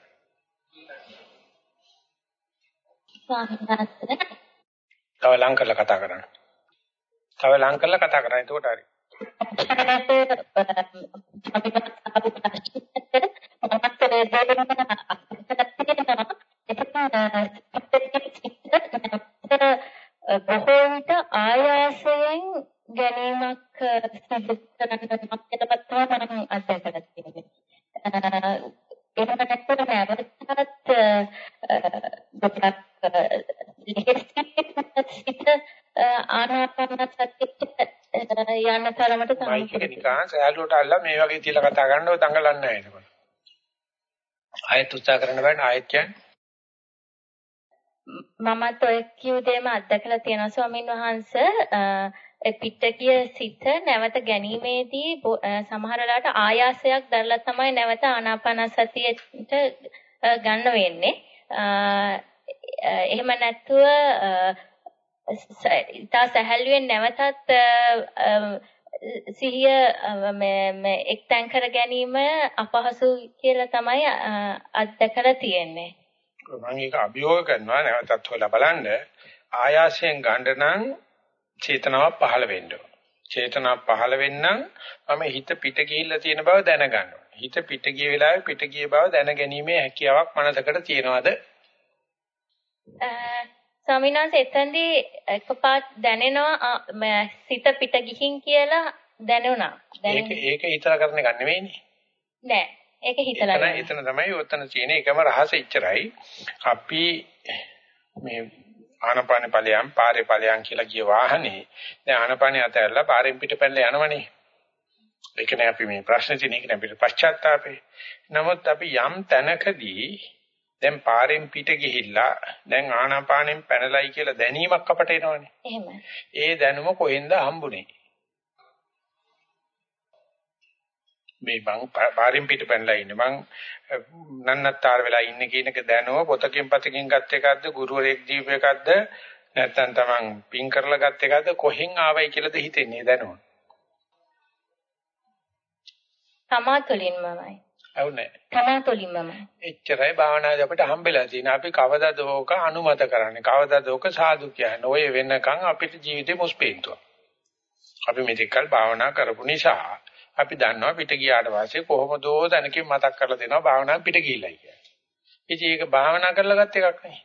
තව ලං කරලා කතා කරන්න. තව ලං කරලා කතා කරන්න. එතකොට හරි. බොහෝ විට ආයාසයෙන් ගැනීමක් සිදු කරන්න මතකටපත් තමයි මම අත්දැකලා තියෙන්නේ. එහෙම නැත්නම් නැවතත් දෙකක් සිත ආනාපාන සතියට යන්න තරමට තමයි. මයික් එක නිකන් සෑහලුවට අල්ලලා මේ වගේ තියලා කතා කරනව දඟලන්නේ නැහැ එතකොට. ආයෙත් උත්සාහ කරන්න බෑ ආයෙත් කියන්නේ. මමත් ඔය කිව් දෙයම අත්දැකලා තියෙනවා ස්වාමීන් වහන්සේ පිටකිය සිත නැවත ගැනීමේදී සමහර වෙලාවට ආයාසයක් දැරලා තමයි නැවත ආනාපානසතියට ගන්න වෙන්නේ. එහෙම නැත්තුව ඉතා සැහැල්ලුවෙන් නැවතත් සිහිය මේ එක්තෙන් කර ගැනීම අපහසු කියලා තමයි අත්දැකලා තියෙන්නේ. මම ඒක අභියෝග කරනවා නැවතත් හොයලා බලන්න ආයාසයෙන් ගන්න නම් චේතනාවක් පහළ වෙන්න ඕන. චේතනාවක් පහළ වෙන්නම් මම හිත පිට ගිහිල්ලා තියෙන බව දැනගන්න හිත පිට ගිය වෙලාවේ පිට ගිය බව දැනගැනීමේ හැකියාවක් මනසකට තියෙනවද? ස්වාමීන් වහන්සේ එතෙන්දී එකපාරට දැනෙනවා සිත පිට ගිහින් කියලා දැනුණා. ඒක ඒක හිතලා කරන එක නෙවෙයිනේ. නෑ. ඒක හිතලා නෑ. එතන තමයි ඔතන තියෙන එකම රහස ඉච්චරයි. අපි මේ ආනපාන ඵලයන් පාරේ ඵලයන් කියලා කිය වාහනේ දැන් ආනපානේ අතහැරලා පාරෙන් පිට පැනලා යනවනේ. ඒක නෑ අපි මේ ප්‍රශ්නේ තියෙන එක නෑ අපිට පශ්චාත්තාපේ. නමුත් අපි යම් තැනකදී දැන් පාරෙන් පිට ගිහිල්ලා දැන් ආනාපානෙන් පැනලයි කියලා දැනීමක් අපට එනවනේ. එහෙම. ඒ දැනුම කොහෙන්ද හම්බුනේ? මේ මං පාරෙන් පිට පැනලා ඉන්නේ. මං නන්නත්තර වෙලා ඉන්නේ කියන එක දැනුව පොතකින් පතකින් ගත් එකක්ද ගුරුවරයෙක් දීප එකක්ද නැත්නම් තමන් පින් කරලා ගත් එකක්ද කොහෙන් ආවයි කියලාද හිතෙන්නේ දැනුව. තමා තුළින්මමයි. අවුනේ. තමා තුළින්මමයි. එච්චරයි භාවනාදී අපිට හම්බෙලා තියෙන. අපි කවදාද ඕක අනුමත කරන්නේ? කවදාද ඕක සාදු කියන්නේ? ඔය වෙනකන් අපිට ජීවිතේ මුස්පේන්තුව. අපි මෙතෙක්කල් භාවනා කරපු නිසා අපි දන්නවා පිට ගියාට පස්සේ කොහොමදෝ දැනකින් මතක් කරලා දෙනවා භාවනා පිට ගිහිල්ලා කියලා. ඉතින් ඒක භාවනා කරලා ගත් එකක් නෙවෙයි.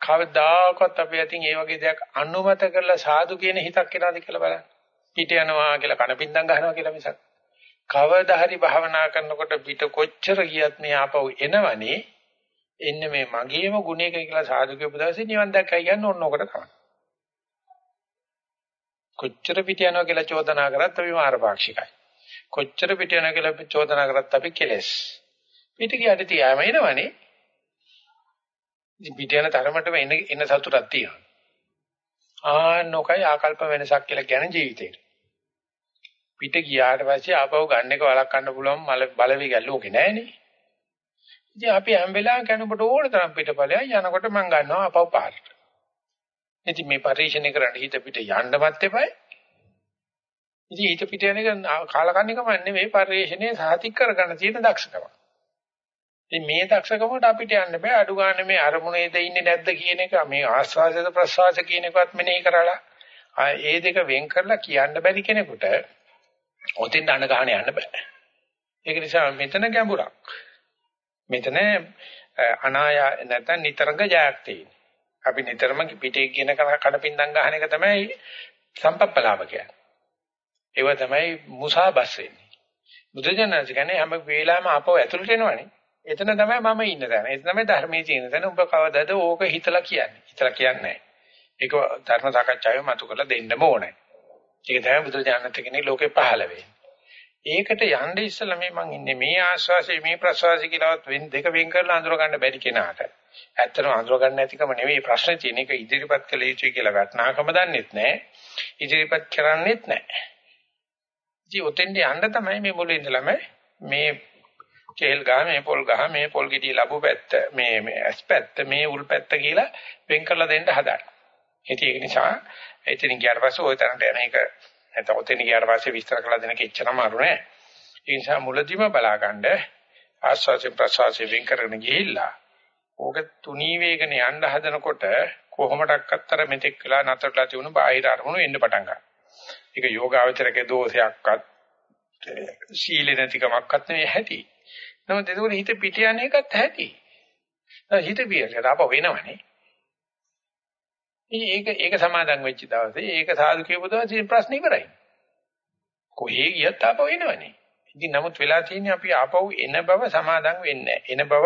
කවදාකවත් අපි අතින් ඒ වගේ දෙයක් අනුමත කරලා සාදු කියන හිතක් එනවාද කියලා බලන්න. පිට යනවා කියලා කණපින්දම් ගන්නවා කියලා මිසක්. කවදා හරි භාවනා කරනකොට පිට කොච්චර ගියත් මේ ආපහු එනවනේ. එන්නේ මේ මගේම ගුණයක කියලා සාදු කියපු දවසේ නිවන් දැක්කයි කියන්නේ ඕන ඔකට තමයි. කොච්චර පිට යනවා කියලා චෝදනා කරත් අපි මාරපාක්ෂිකයි. කොච්චර පිට යනවා කියලා චෝදනා කරත් අපි කෙලස්. පිට ගියට තියාම එනවනේ. ඉතින් පිට යන තරමටම එන එන සතුටක් තියෙනවා. ආනෝකයි ආකල්ප වෙනසක් කියලා කියන ජීවිතේට. පිට ගියාට පස්සේ ආපහු ගන්න එක වළක්වන්න පුළුවන් බලවේගය ලෝකේ නැහනේ. ඉතින් අපි හැම වෙලාවෙම කනකොට ඕන තරම් පිටපලයක් යනකොට මම ගන්නවා ආපහු පාරට. ඉතින් මේ පරිශ්‍රණය කරන්න හිත පිට යන්නවත් එපයි. ඉතින් හිත පිට යන එක කාලකන්නිකම නෙමෙයි පරිශ්‍රණයේ සාතික් කරගන්න තියෙන දක්ෂකම. ඉතින් මේ දක්ෂකමට අපිට යන්න බෑ අඩු ගන්න මේ අරමුණේද ඉන්නේ නැද්ද කියන එක මේ ආස්වාදද ප්‍රසවාස කියන එකවත් මෙනෙහි කරලා ඒ දෙක වෙන් කරලා කියන්න බැරි කෙනෙකුට ඔතෙන් දඬ ගහන යන්න බෑ. ඒක නිසා මෙතන ගැඹුරක්. මෙතන අනාය නැත්නම් නිතරංග ජයක් තියෙනවා. අපි නිතරම පිටේ කියන කඩපින්දම් ගහන එක තමයි සම්පප්පලාව කියන්නේ. ඒව තමයි මුසාබස් වෙන්නේ. බුදුජානක කියන්නේ හැම වෙලාවෙම ආපහු ඇතුළට එනවනේ. එතන තමයි මම ඉන්න තැන. එතන තමයි ධර්මයේ තියෙන තැන. ඔබ කවදාද ඕක හිතලා කියන්නේ? හිතලා කියන්නේ නැහැ. ඒක ධර්ම සාකච්ඡාවේ මතු කරලා දෙන්නම ඕනේ. ඒක තමයි බුදුරජාණන් කෙනෙක් ලෝකේ පහළ වෙන්නේ. ඒකට යන්න ඉස්සෙල්ලා මේ මං ඉන්නේ මේ ආශ්වාසය මේ ප්‍රශ්වාසය කියලාවත් වෙන දෙක වෙන් කරලා අඳුර ගන්න බැරි කෙනාට. ඇත්තටම අඳුර ගන්න නැතිකම නෙවෙයි ප්‍රශ්නේ තියෙන එක ඉදිරිපත් කළ යුතුයි කියලා වටනාකම දන්නෙත් නැහැ. ඉදිරිපත් කරන්නෙත් නැහැ. ඉතින් ඔතෙන්ට යන්න තමයි මේ මුලින් ඉඳලම මේ කේල් ගහ මේ පොල් ගහ මේ පොල් ගෙඩිය ලැබු පැත්ත මේ මේ ඇස් පැත්ත මේ උල් පැත්ත කියලා වෙන් කරලා දෙන්න හදන්න. ඉතින් ඒක නිසා එතනින් ගියාට පස්සේ ওই තරන්ට යන එක නැත්නම් ඔතෙන් ගියාට පස්සේ විස්තර කළ දෙන එක එච්චරම අරු නෑ. ඒ නිසා මුලදිම බලාගන්න ආස්වාද ප්‍රසවාසයෙන් වෙන් කරගෙන ගිහිල්ලා ඕක තුනී වේගන යන්න හදනකොට කොහොමඩක්වත් අර මෙතෙක් වෙලා නතරලා තිබුණු බාහිර අරමුණු එන්න පටන් ගන්නවා. ඒක යෝගාවචරකේ දෝෂයක්වත් සීල නැතිකමක්වත් නෙවෙයි ඇති. නමුත් ඒක හිත පිට යන එකත් ඇති. හිත පියලා ආපහු වෙනවනේ. ඒක ඒක සමාදන් වෙච්ච දවසේ ඒක සාදු කියපු දවසේ ප්‍රශ්න ඉවරයි. කොහේ ගියත් ආපහු එනවනේ. ඉතින් නමුත් වෙලා තියෙන්නේ අපි ආපහු එන බව සමාදන් වෙන්නේ එන බව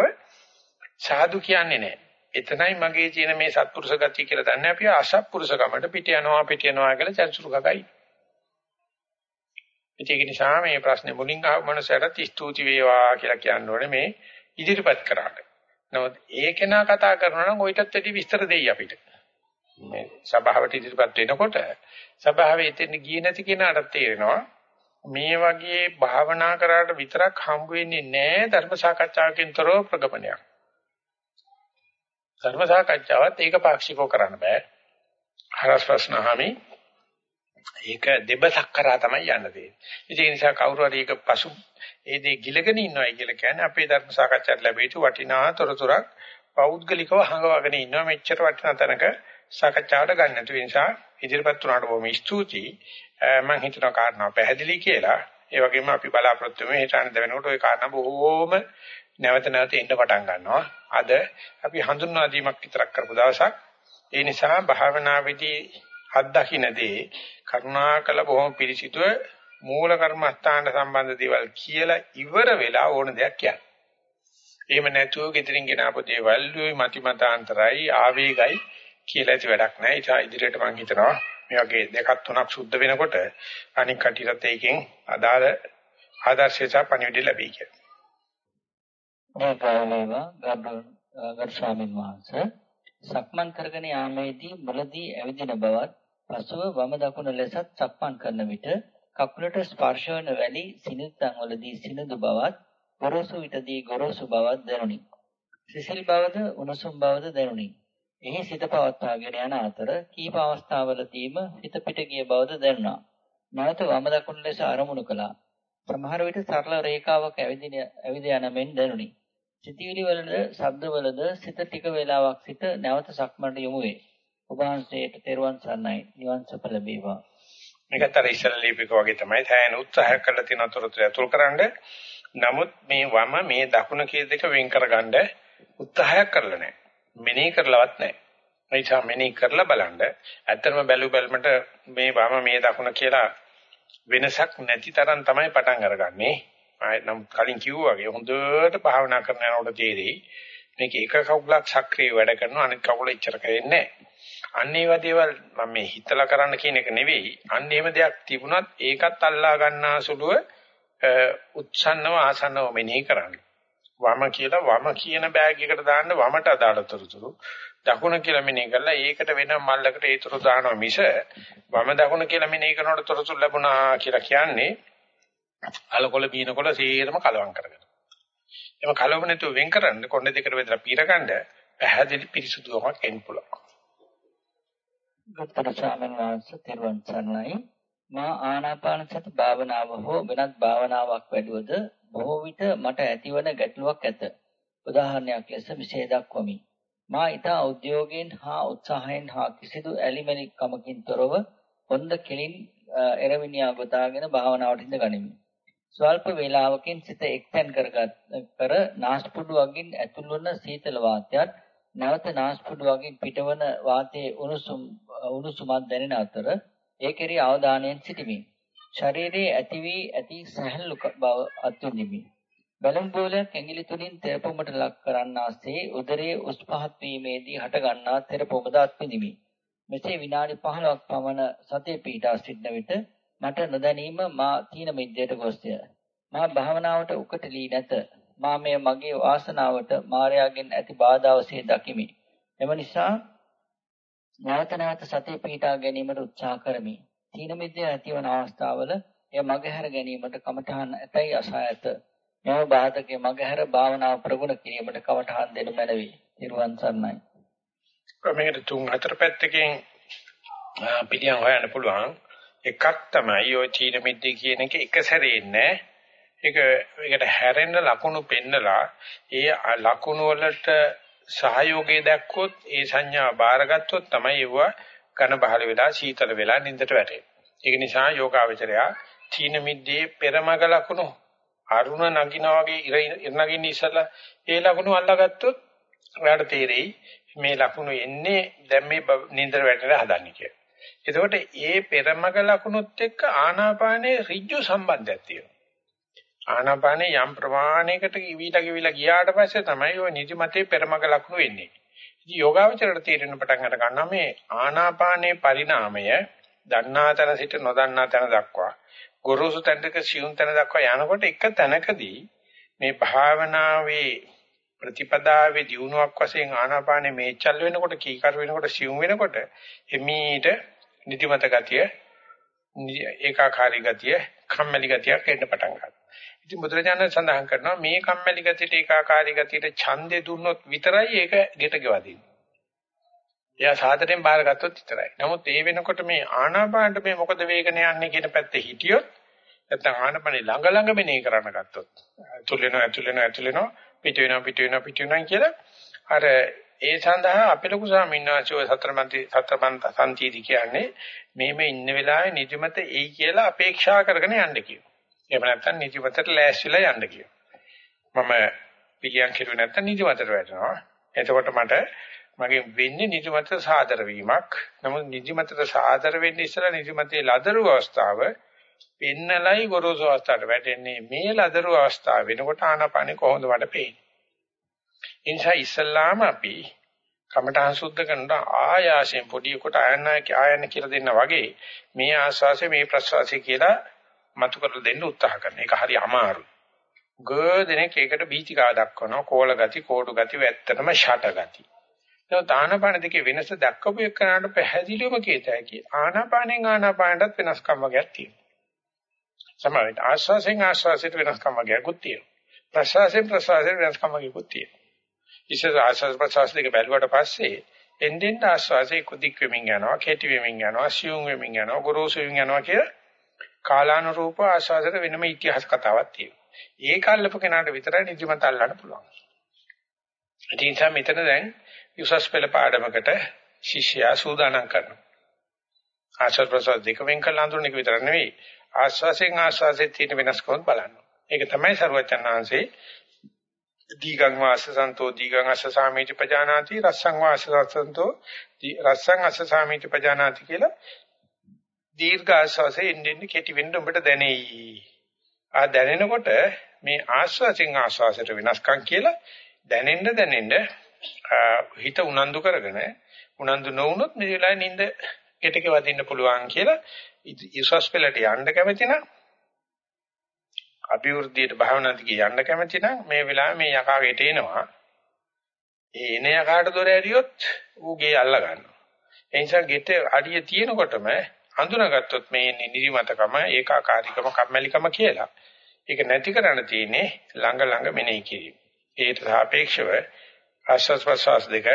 සාදු කියන්නේ නැහැ. එතනයි මගේ තියෙන මේ සත්පුරුෂ ගතිය කියලා දන්නේ අපි අසත්පුරුෂකමට පිට යනවා පිට යනවා කියලා චර්චුරු ගගයි. ඒක නිසා මේ ප්‍රශ්නේ මුලින් ආව මනසට ස්තුති වේවා කියලා කියන්න ඕනේ මේ ඉදිරිපත් කරාට. නමුත් ඒක නා කතා කරනවා නම් ඔయితත් වැඩි විස්තර දෙයි අපිට. මේ සභාවට ඉදිරිපත් වෙනකොට සභාවේ එතෙන් ගියේ නැති කෙනාට තේරෙනවා මේ වගේ භාවනා කරාට විතරක් හම්බ වෙන්නේ නැහැ ධර්ම සාකච්ඡාවකින් තොරව ප්‍රගමනයක්. ධර්ම සාකච්ඡාවත් ඒක පාක්ෂිකව කරන්න බෑ. හරස් ප්‍රශ්න අහමි. ඒක දෙබසක් කරා තමයි යන්න තියෙන්නේ. ඒ නිසා කවුරු හරි ඒක පසු ඒ දේ ගිලගෙන ඉන්නවයි කියලා කියන්නේ අපේ ධර්ම සාකච්ඡාවට ලැබෙච්ච වටිනා තොරතුරක් පෞද්ගලිකව හංගවගෙන ඉන්නවා මෙච්චර වටිනා තැනක සාකච්ඡාවට ගන්න නැතු නිසා ඉදිරිපත් වුණාට බොහොම ස්තුතියි. මම හිතනවා කාරණා පැහැදිලි කියලා. ඒ වගේම අපි බලාපොරොත්තු වෙමු හිතාන දෙවෙනකොට ওই කාරණා බොහෝම නැවත නැවත එන්න පටන් ගන්නවා. අද අපි හඳුන්වා දීමක් විතරක් කරපු දවසක්. ඒ නිසා භාවනාවේදී අත්දකින්නදී කරුණාකල බොහොම පිළිසිතුව මූල කර්මස්ථාන සම්බන්ධ දේවල් කියලා ඉවර වෙලා ඕන දෙයක් කියන්න. එහෙම නැතුව gedirin ගෙන ආපු දේවල් මති මතාන්තරයි ආවේගයි කියලා ඇති වැඩක් නැහැ. ඒ ඉදිරියට මම හිතනවා මේ වගේ දෙකක් තුනක් සුද්ධ වෙනකොට අනික් කටියට ඒකෙන් අදාළ ආදර්ශය සහ පණිවිඩය ලැබෙයි කියලා. මේකවලේවා ගරු ස්වාමීන් වහන්සේ සක්මන් කරගෙන යාමේදී මුලදී ඇවිදින බවත් පසුව වම දකුණ ලෙසත් සක්මන් කරන විට කකුලට ස්පර්ශ වන වැලි සිනිතන් වලදී සිනිඳු බවත් ගොරෝසු විටදී ගොරෝසු බවක් දැනුනි. සිසිල් බවද උණුසුම් බවද දැනුනි. එහි සිත පවත්වාගෙන යන අතර කීප අවස්ථාවලදීම හිත පිට ගිය බවද දැනුණා. නැවත වම දකුණ ලෙස අරමුණු කළා. සමහර විට සරල රේඛාවක් ඇවිදින ඇවිද යන මෙන් දැනුනි. සිතවිලි වලද ශබ්ද වලද සිත ටික වේලාවක් සිට නැවත සක්මන්ට යොමු වේ. ඔබ වහන්සේට තෙරුවන් සරණයි. නිවන් සප ලැබේවා. මේකතර ඉස්සල ලිපික වගේ තමයි තෑන උත්සාහ කරලා තියෙන අතරතුර අතුල් කරන්න. නමුත් මේ වම මේ දකුණ කිය දෙක වෙන් කරගන්න උත්සාහයක් කරලා නැහැ. මෙනෙහි කරලවත් නැහැ. ඒ නිසා මෙනෙහි කරලා බලන්න. ඇත්තටම බැලු බැලමට මේ වම මේ දකුණ කියලා වෙනසක් නැති තරම් තමයි පටන් අරගන්නේ. ආයෙත් කලින් කිව්වා වගේ හොඳට භාවනා කරන යනකොට තේරෙයි මේක එක කකුලක් සක්‍රිය වැඩ කරනවා අනිත් කකුල ඉච්චර කරන්නේ නැහැ. අන්න ඒව දේවල් මම මේ හිතලා කරන්න කියන එක නෙවෙයි. අන්න එහෙම දෙයක් තිබුණත් ඒකත් අල්ලා ගන්නා සුළුව උත්සන්නව ආසන්නව මෙනෙහි කරන්නේ. වම කියලා වම කියන බෑග් එකට දාන්න වමට අදාළ තොරතුරු දකුණ කියලා මෙනෙහි කරලා ඒකට වෙන මල්ලකට ඒතර දානවා මිස වම දකුණ කියලා මෙනෙහි කරනකොට තොරතුරු ලැබුණා කියලා කියන්නේ අලකොල බීනකොල සීරම කලවම් කරගෙන. එම කලවම නැතුව වෙන් කරන්න කොණ්ඩේ දෙකට බෙදලා පීරගන්න පැහැදිලි පිරිසුදුකමක් එන්න පුළුවන්. ගත්තර ස්වාමීන් වහන්සේ තෙරුවන් සරණයි. මා ආනාපාන සති භාවනාව හෝ වෙනත් භාවනාවක් වැඩුවද බොහෝ විට මට ඇතිවන ගැටලුවක් ඇත. උදාහරණයක් ලෙස මෙසේ දක්වමි. මා ඊට උද්‍යෝගයෙන් හා උත්සාහයෙන් හා කිසිදු ඇලිමැලිකමකින් තොරව හොඳ කෙලින් එරමිනියා ගොතාගෙන භාවනාවට හිඳ ගනිමි. ස්වල්ප වේලාවකින් සිත එක්තැන් කරගත් කර නාස්පුඩු වගින් ඇතුල් වන සීතල වාතයත් නැවත නාස්පුඩු වගින් පිටවන වාතයේ උණුසුම් උණුසුමක් දැනෙන අතර ඒ කෙරෙහි අවධානයෙන් සිටිමි. ශරීරයේ ඇති වී ඇති සැහැල්ලු බව අත්විඳිමි. බැලුම් බෝලයක් ඇඟිලි තුලින් තෙරපොමට ලක් කරන්නාසේ උදරයේ උස් පහත් වීමේදී හට ගන්නා තෙරපොමද අත්විඳිමි. මෙසේ විනාඩි 15ක් පමණ සතිය පීඩා සිටන විට මට නොදැනීම මා තීන මිද්දයට ගොස්ය. මා භාවනාවට උකටලී නැත. මා මේ මගේ වාසනාවට මායාවෙන් ඇති බාධාවසේ දකිමි. එම නිසා නැවත නැවත සතිය පීඩා ගැනීමට උත්සාහ කරමි. තීන මිද්ද ඇතිවන අවස්ථාවල එය මගහැර ගැනීමට කමඨහන් ඇතයි අසා ඇත. මෙම බාධකේ මගහැර භාවනාව ප්‍රගුණ කිරීමට කමඨහන් දෙනු මැනවි. ත්‍රිවන් සරණයි. මේකට තුන් හතර පැත්තකින් පිටියන් හොයන්න පුළුවන්. එකක් තමයි ওই තීන මිද්ද කියන එක එක සැරේ නෑ. ඒක ඒකට හැරෙන්න ලකුණු පෙන්නලා ඒ ලකුණු වලට සහයෝගය දැක්කොත් ඒ සංඥා බාරගත්තොත් තමයි ඒව ඝන බහල වෙලා සීතල වෙලා නින්දට වැටෙන්නේ. ඒක නිසා යෝගාවචරයා තීන මිද්දේ පෙරමග ලකුණු අරුණ නගිනා වගේ ඉර නගින්න ඉස්සලා ඒ ලකුණු අල්ලාගත්තොත් ඔයාලට තේරෙයි මේ ලකුණු එන්නේ දැන් මේ නින්දට වැටෙලා හදන්නේ කියලා. එතකොට ඒ පෙරමග ලකුණුත් එක්ක ආනාපානයේ ඍජු සම්බන්ධයක් තියෙනවා. ආනාපානේ යම් ප්‍රමාණයකට කිවිලා කිවිලා ගියාට පස්සේ තමයි ওই නිදිමතේ පෙරමග ලකුණු වෙන්නේ. ඉතින් යෝගාවචරයට තේරෙන පටන් අර ගන්නවා මේ ආනාපානේ පරිණාමය දන්නා තැන සිට නොදන්නා තැන දක්වා ගොරෝසු තැනක සියුම් තැන දක්වා යනකොට එක තැනකදී මේ භාවනාවේ ප්‍රතිපදාවේ දියුණුවක් වශයෙන් ආනාපානෙ මේචල් වෙනකොට කීකර වෙනකොට සියුම් වෙනකොට එමීට නිදිමත ගතිය ඒකාකාරී ගතිය කම්මැලි ගතියක් එන්න පටන් ගන්නවා. ඉතින් බුදුරජාණන් සඳහන් කරනවා මේ කම්මැලි ගතියට ඒකාකාරී ගතියට ඡන්දේ දුන්නොත් විතරයි ඒක ගෙට ගෙවදින්නේ. එයා සාදරයෙන් බාරගත්තොත් විතරයි. නමුත් ඒ වෙනකොට මේ ආනාපානට මේ මොකද වේගන යන්නේ කියන පැත්තේ හිටියොත් නැත්නම් ආනාපානේ ළඟ ළඟ මෙනේ කරන්න ගත්තොත් ඇතුල් වෙනවා ඇතුල් වෙනවා ඇතුල් වෙනවා පිට වෙනවා පිට වෙනවා පිට වෙනවා කියලා අර ඒ සඳහා අපේ ලොකු ස්වාමීන් වහන්සේ ඔය සතරමන්ති සතරමන්ත සම්තිදි කියන්නේ මේ මේ ඉන්න වෙලාවේ නිදිමත එයි කියලා අපේක්ෂා කරගෙන යන්න කියනවා. එහෙම නැත්නම් නිදිමතට ලෑස්තිලා යන්න කියනවා. මම පිළියම් කෙරුවේ නැත්නම් නිදිමතට වැටෙනවා. එතකොට මට මගේ වෙන්නේ නිදිමත සාදර වීමක්. නමුත් නිදිමතට සාදර වෙන්න ඉස්සලා නිදිමතේ ලදරු අවස්ථාව පෙන්නලයි ගොරෝසු අවස්ථාවට වැටෙන්නේ. මේ ලදරු අවස්ථාව වෙනකොට ආනාපානෙ කොහොමද මට පේන්නේ? ඉන්සා ඉස්සල්ලාම අපි කමඨහං සුද්ධ කරනකොට ආයාසයෙන් පොඩි කොට ආයන ආයන කියලා දෙන්න වගේ මේ ආස්වාසය මේ ප්‍රස්වාසය කියලා මතු කරලා දෙන්න උත්සාහ කරන එක හරි අමාරුයි. ගොඩනෙක් ඒකට බීචිකා දක්වනවා කෝල ගති කෝඩු ගති වැත්තටම ෂට ගති. ඒක ආනාපාන දෙකේ වෙනස දක්වපු එකනට පැහැදිලිවම කියත හැකි. ආනාපානෙන් ආනාපානටත් වෙනස්කම් වර්ගයක් තියෙනවා. සමහරවිට ආස්වාසෙන් ආස්වාසයට වෙනස්කම් වර්ගයක්ත් තියෙනවා. ප්‍රසවාසයෙන් ප්‍රසවාසයට වෙනස්කම් වර්ගයක්ත් තියෙනවා. ඉස්සර ආස්වාද ප්‍රසවාස දෙක බැලුවට පස්සේ එන්නෙන් ආස්වාසේ කුදික් වෙමින් යනවා, කෙටි වෙමින් යනවා, සියුම් වෙමින් යනවා, ගොරෝසු වෙමින් යනවා කියලා කාලානුරූප ආස්වාදයට වෙනම ඉතිහාස කතාවක් තියෙනවා. ඒක අල්ලපු කෙනාට විතරයි නිදිමත අල්ලන්න පුළුවන්. ඒ නිසා මෙතන දැන් යුසස් පෙළ පාඩමකට ශිෂ්‍යයා සූදානම් කරනවා. ආස්වාද ප්‍රසවාස දෙක වෙන් කළ අඳුරන එක විතර නෙවෙයි ආස්වාසයෙන් ආස්වාසයෙන් තියෙන වෙනස්කම් බලන්න. ඒක තමයි සරුවචන් වහන්සේ දීගං වාසසන්තෝ දීගං අස්ස සාමීති පජානාති රස්සං වාසසන්තෝ රස්සං අස්ස සාමීති පජානාති කියලා දීර්ඝ ආස්වාසේ ඉන්නේ කෙටි වෙන්න උඹට දැනෙයි. ආ දැනෙනකොට මේ ආස්වාසෙන් ආස්වාසයට වෙනස්කම් කියලා දැනෙන්න දැනෙන්න හිත උනන්දු කරගෙන උනන්දු නොවුනොත් මේ වෙලාවේ නිින්ද ගෙටක වදින්න පුළුවන් කියලා ඉස්වස් පෙළට යන්න කැමති නම් අභිවෘද්ධියට භාවනාදික යන්න කැමති නම් මේ වෙලාවේ මේ යකා ගෙට එනවා. ඒ එන යකාට දොර ඇරියොත් ඌ ගේ අල්ල ගන්නවා. ඒ නිසා ගෙට අඩිය තියෙනකොටම හඳුනාගත්තොත් මේ නිදිමතකම ඒකාකාරීකම කම්මැලිකම කියලා. ඒක නැති කරන්න තියෙන්නේ ළඟ ළඟ මෙනෙහි කිරීම. ඒට සාපේක්ෂව ආස්වාස් ප්‍රසවාස දෙක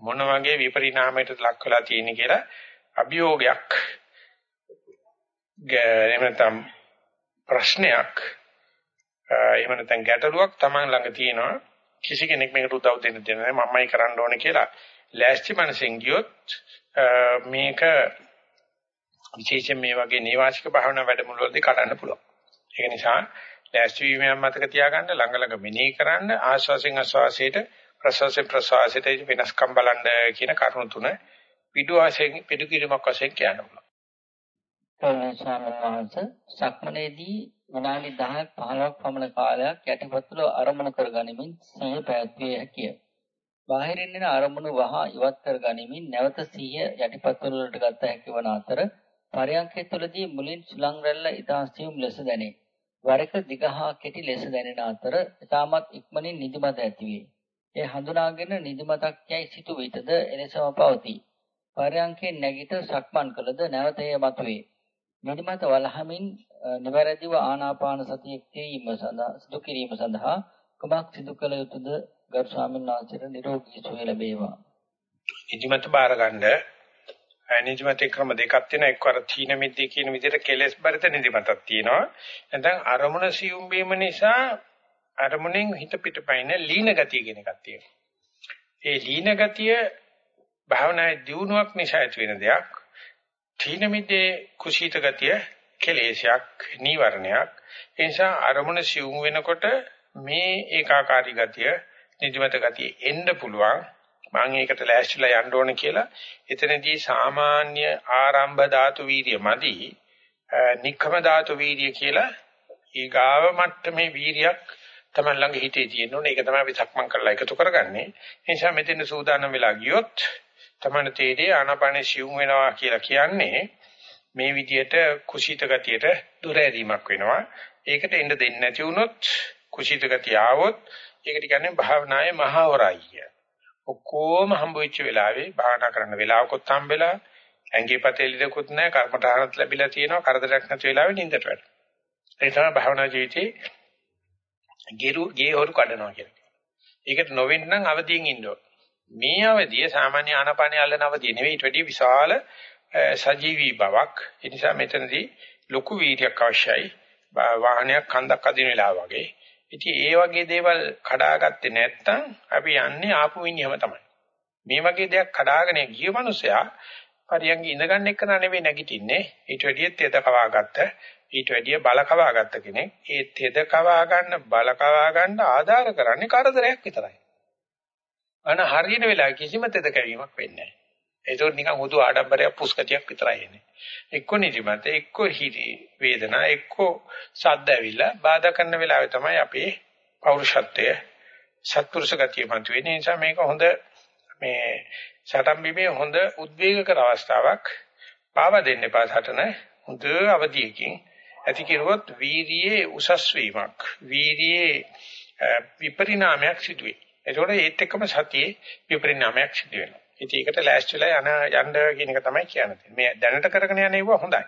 මොන වගේ විපරිණාමයකට ලක් වෙලා තියෙන කියලා අභියෝගයක් එහෙම නැත්නම් ප්‍රශ්නයක් එහෙම නැත්නම් ගැටලුවක් Taman ළඟ තියෙනවා. කිසි කෙනෙක් මේකට උදව් දෙන්න දෙන්නේ නැහැ. මමයි කරන්න ඕනේ කියලා ලෑස්ති මනසෙන් ගියොත් මේක විශේෂයෙන් මේ වගේ නේවාසික භාවනා වැඩමුළුවලදී කඩන්න පුළුවන්. ඒක නිසා ලෑස්ති වීමෙන් මතක තියාගන්න ළඟ ළඟ මෙනෙහි කරන්න ආශ්වාසයෙන් ආශ්වාසයට ප්‍රශ්වාසයෙන් ප්‍රශ්වාසයට වෙනස්කම් බලන්න කියන කරුණු තුන පිටු ආශයෙන් පිටු කිරීමක් වශයෙන් කියන්න පුළුවන්. ස්වාමීන් වහන්සේ සක්මනේදී විනාඩි 10ක් 15ක් පමණ කාලයක් යටිපතුල අරමුණු කරගනිමින් සිහිය පැවැත්විය හැකිය. බාහිරින් එන අරමුණු වහා ඉවත් කරගනිමින් නැවත සිහිය යටිපතුල වලට ගත හැකි වන අතර පරයන්කේ තුලදී මුලින් සුලං රැල්ල ඉතාසියුම් ලෙස දැනේ. වරක දිගහා කෙටි ලෙස දැනෙන අතර ඊටමත් ඉක්මනින් නිදිමත ඇතිවේ. ඒ හඳුනාගෙන නිදිමතක් යයි සිටු විටද එලෙසම පවතී. පරයන්කේ නැගිට සක්මන් කළද නැවත එය මතුවේ. නිදිමත වලහමින් නිවැරදිව ආනාපාන සතිය කිරීම සඳහා සිදු කිරීම සඳහා කුමක් සිදු කළ යුතුද ගරු ස්වාමීන් වහන්සේට නිරෝගී සුවය ලැබේවා. නිදිමත බාරගන්න නිදිමත ක්‍රම දෙකක් තියෙනවා එක්වර තීන මිද්දේ කියන විදිහට කෙලස් බරිත නිදිමතක් තියෙනවා. නැත්නම් අරමුණ සියුම් වීම නිසා අරමුණෙන් හිත පිටපයින් ලීන ගතිය කියන එකක් තියෙනවා. ඒ ලීන ගතිය භාවනායේ දියුණුවක් නිසා ඇති වෙන දෙයක්. තීන මිද්දේ කුසීත ගතිය කෙලේශයක් නීවරණයක්. ඒ නිසා අරමුණ සිවුම් වෙනකොට මේ ඒකාකාරී ගතිය නිදිමත ගතිය එන්න පුළුවන්. මම ඒකට ලෑස්තිලා යන්න ඕන කියලා එතනදී සාමාන්‍ය ආරම්භ ධාතු වීර්ය මදි. නික්කම ධාතු වීර්ය කියලා ඊගාව මට්ටමේ වීර්යයක් තමයි ළඟ හිතේ තියෙන්න ඕනේ. ඒක තමයි අපි සක්මන් කරලා එකතු කරගන්නේ. ඒ නිසා මෙතන සූදානම් වෙලා ගියොත් තමන තේදී ආනාපානෙ සිවුම් වෙනවා කියලා කියන්නේ මේ විදියට කුසීත ගතියට දුර ඇරීමක් වෙනවා. ඒකට එන්න දෙන්නේ නැති වුණොත් කුසීත ගතිය ආවොත් ඒකට කියන්නේ භාවනායේ මහවරයි කිය. ඔක්කොම හම්බ වෙච්ච වෙලාවේ භාවනා කරන්න වෙලාවකුත් හම්බෙලා ඇඟේ පතේ ලිදකුත් නැහැ කර්මතාරත් ලැබිලා තියෙනවා කරදරයක් නැති වෙලාවෙ නිින්දට වැටෙනවා. ඒ තමයි භාවනා ජීවිතේ ගිරු ගේ හොරු කඩනවා කියන්නේ. ඒකට නොවෙන්න නම් අවදියෙන් ඉන්න ඕන. මේ අවදිය සාමාන්‍ය ආනාපානිය අල්ලන අවදිය නෙවෙයි ඊට වැඩිය විශාල සජීවී බවක්. ඒ නිසා මෙතනදී ලොකු වීර්යයක් අවශ්‍යයි. වාහනයක් කන්දක් අදින වෙලාව වගේ. ඉතින් ඒ වගේ දේවල් කඩාගත්තේ නැත්නම් අපි යන්නේ ආපු විඤ්ඤාම තමයි. මේ වගේ දෙයක් කඩාගෙන ගිය මනුස්සයා පරියන්ගේ ඉඳ ගන්න එක නෙවෙයි නැගිටින්නේ. ඊට වැඩිය තෙද කවාගත්ත, ඊට වැඩිය බල කවාගත්ත කෙනෙක්. ඒ තෙද කවා ගන්න, බල කවා ගන්න ආධාර කරන්නේ කරදරයක් විතරයි. අන හරියන වෙලාව කිසිම තෙද කැවීමක් වෙන්නේ නැහැ. ඒක නිකන් හුදු ආඩම්බරයක් පුස්කතියක් විතරයි එන්නේ. එක්ක නිදිමත, එක්ක හිරි වේදනා, එක්ක සද්ද ඇවිල්ලා බාධා කරන වෙලාවේ තමයි අපේ පෞරුෂත්වය සත්පුරුෂ ගතිය මතුවෙන්නේ. ඒ නිසා මේක හොඳ මේ සටන් බිමේ හොඳ උද්වේගකර අවස්ථාවක් පාවා දෙන්න එපා සටන හොඳ අවධියකින් ඇති කෙරුවොත් වීර්යයේ උසස් වීමක් වීර්යයේ විපරිණාමයක් සිදුවේ. ඒකෝට ඒත් එක්කම සතියේ විපරිණාමයක් සිදු වෙනවා. ඉතින් ඒකට ලෑස්තිලා යන යන්න කියන එක තමයි කියන්නේ. මේ දැනට කරගෙන යන ඒවා හොඳයි.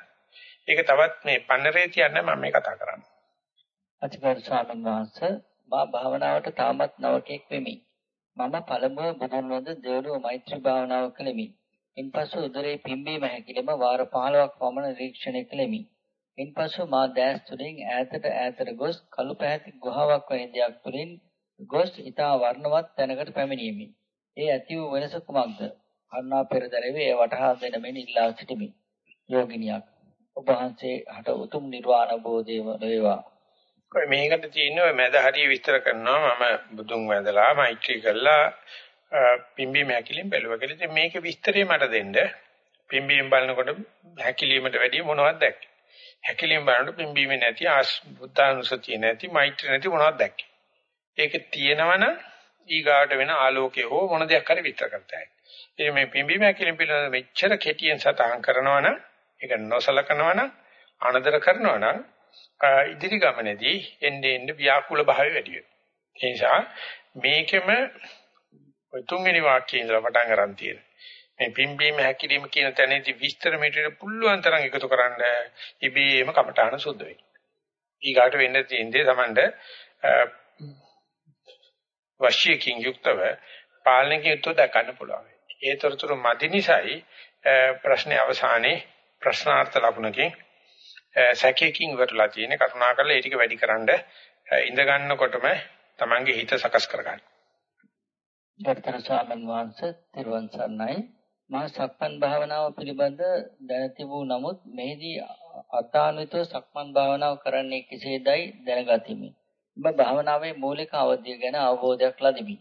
ඒක තවත් මේ පන්නරේ තියන්න මම මේ කතා කරන්නේ. අතිගරු ස්වාමීන් වහන්සේ මා භාවනාවට තාමත් නවකෙක් වෙමි. මම පළමුව බුදුන් වහන්සේ දේවලුව මෛත්‍රී භාවනාව කළෙමි. ඉන්පසු උදරේ පිම්බීම හැකිලිම වාර 15ක් පමණ නිරීක්ෂණය කළෙමි. ඉන්පසු මා දැස් තුලින් ඈතට ඈතට ගොස් කළු පැහැති ගුහාවක් වැනි දෙයක් තුලින් ගොස් ඊතා වර්ණවත් තැනකට පැමිණීමේ ඒ ඇති වූ වෙනස කුමක්ද? කරුණා පෙරදරවේ ඒ වටහා දෙන මෙන් ඉල්ලා සිටිමි. යෝගිනියක් ඔබ වහන්සේ හට උතුම් නිර්වාණ බෝධිය වේවා. කොයි මේකට තියෙන ඔය මැද හරිය විස්තර කරනවා මම බුදුන් වැදලා මෛත්‍රී කළා පිම්බීම හැකිලින් බැලුවා කියලා. ඉතින් මේකේ විස්තරය මට දෙන්න. පිම්බීම බලනකොට හැකිලීමට වැඩිය මොනවද දැක්කේ? හැකිලීම බලනකොට පිම්බීමේ නැති ආස් බුද්ධානුසතිය නැති මෛත්‍රී නැති මොනවද දැක්කේ? ඒක තියෙනවනම් ඊගාට වෙන ආලෝකයේ හෝ මොන දෙයක් හරි විතර කරතයි. ඒ මේ පිම්බීම හැකිලින් පිළිබඳ මෙච්චර කෙටියෙන් සටහන් කරනවනම් ඒක නොසලකනවනම් අනදර කරනවනම් ඉදිරි ගමනේදී එන්නේ එන්නේ ව්‍යාකූල භාවය වැඩි වෙනවා. ඒ නිසා මේකෙම තුන්වෙනි වාක්‍යයේ ඉඳලා පටන් ගන්න තියෙන. මේ පිම්බීම හැකිලිම කියන තැනදී විස්තර මෙතන පුළුවන් තරම් එකතු කරන්න ඉබේම කමටහන සුද්ධ වෙයි. ඊගාට වෙන්න තියෙන්නේ Tamand වශ්‍යකින් යුක්තව පාලනකින් යුක්තව දක්වන්න පුළුවන්. ඒ තොරතුරු මදි නිසායි ප්‍රශ්නේ අවසානයේ ප්‍රශ්නාර්ථ ලකුණකින් සැකයකින් ඉවරලා තියෙන කරුණාකරලා ඒ ටික වැඩිකරනද ඉඳ ගන්නකොටම Tamange හිත සකස් කරගන්න. දත්තර ස්වාමීන් වහන්සේ තිරුවන් සරණයි මා සක්මන් භාවනාව පිළිබඳ දැන තිබූ නමුත් මෙහිදී අතාන්විතව සක්මන් භාවනාව කරන්නේ කෙසේදයි දැනගතිමි. ඔබ භාවනාවේ මූලික අවධිය ගැන අවබෝධයක් ලදිමි.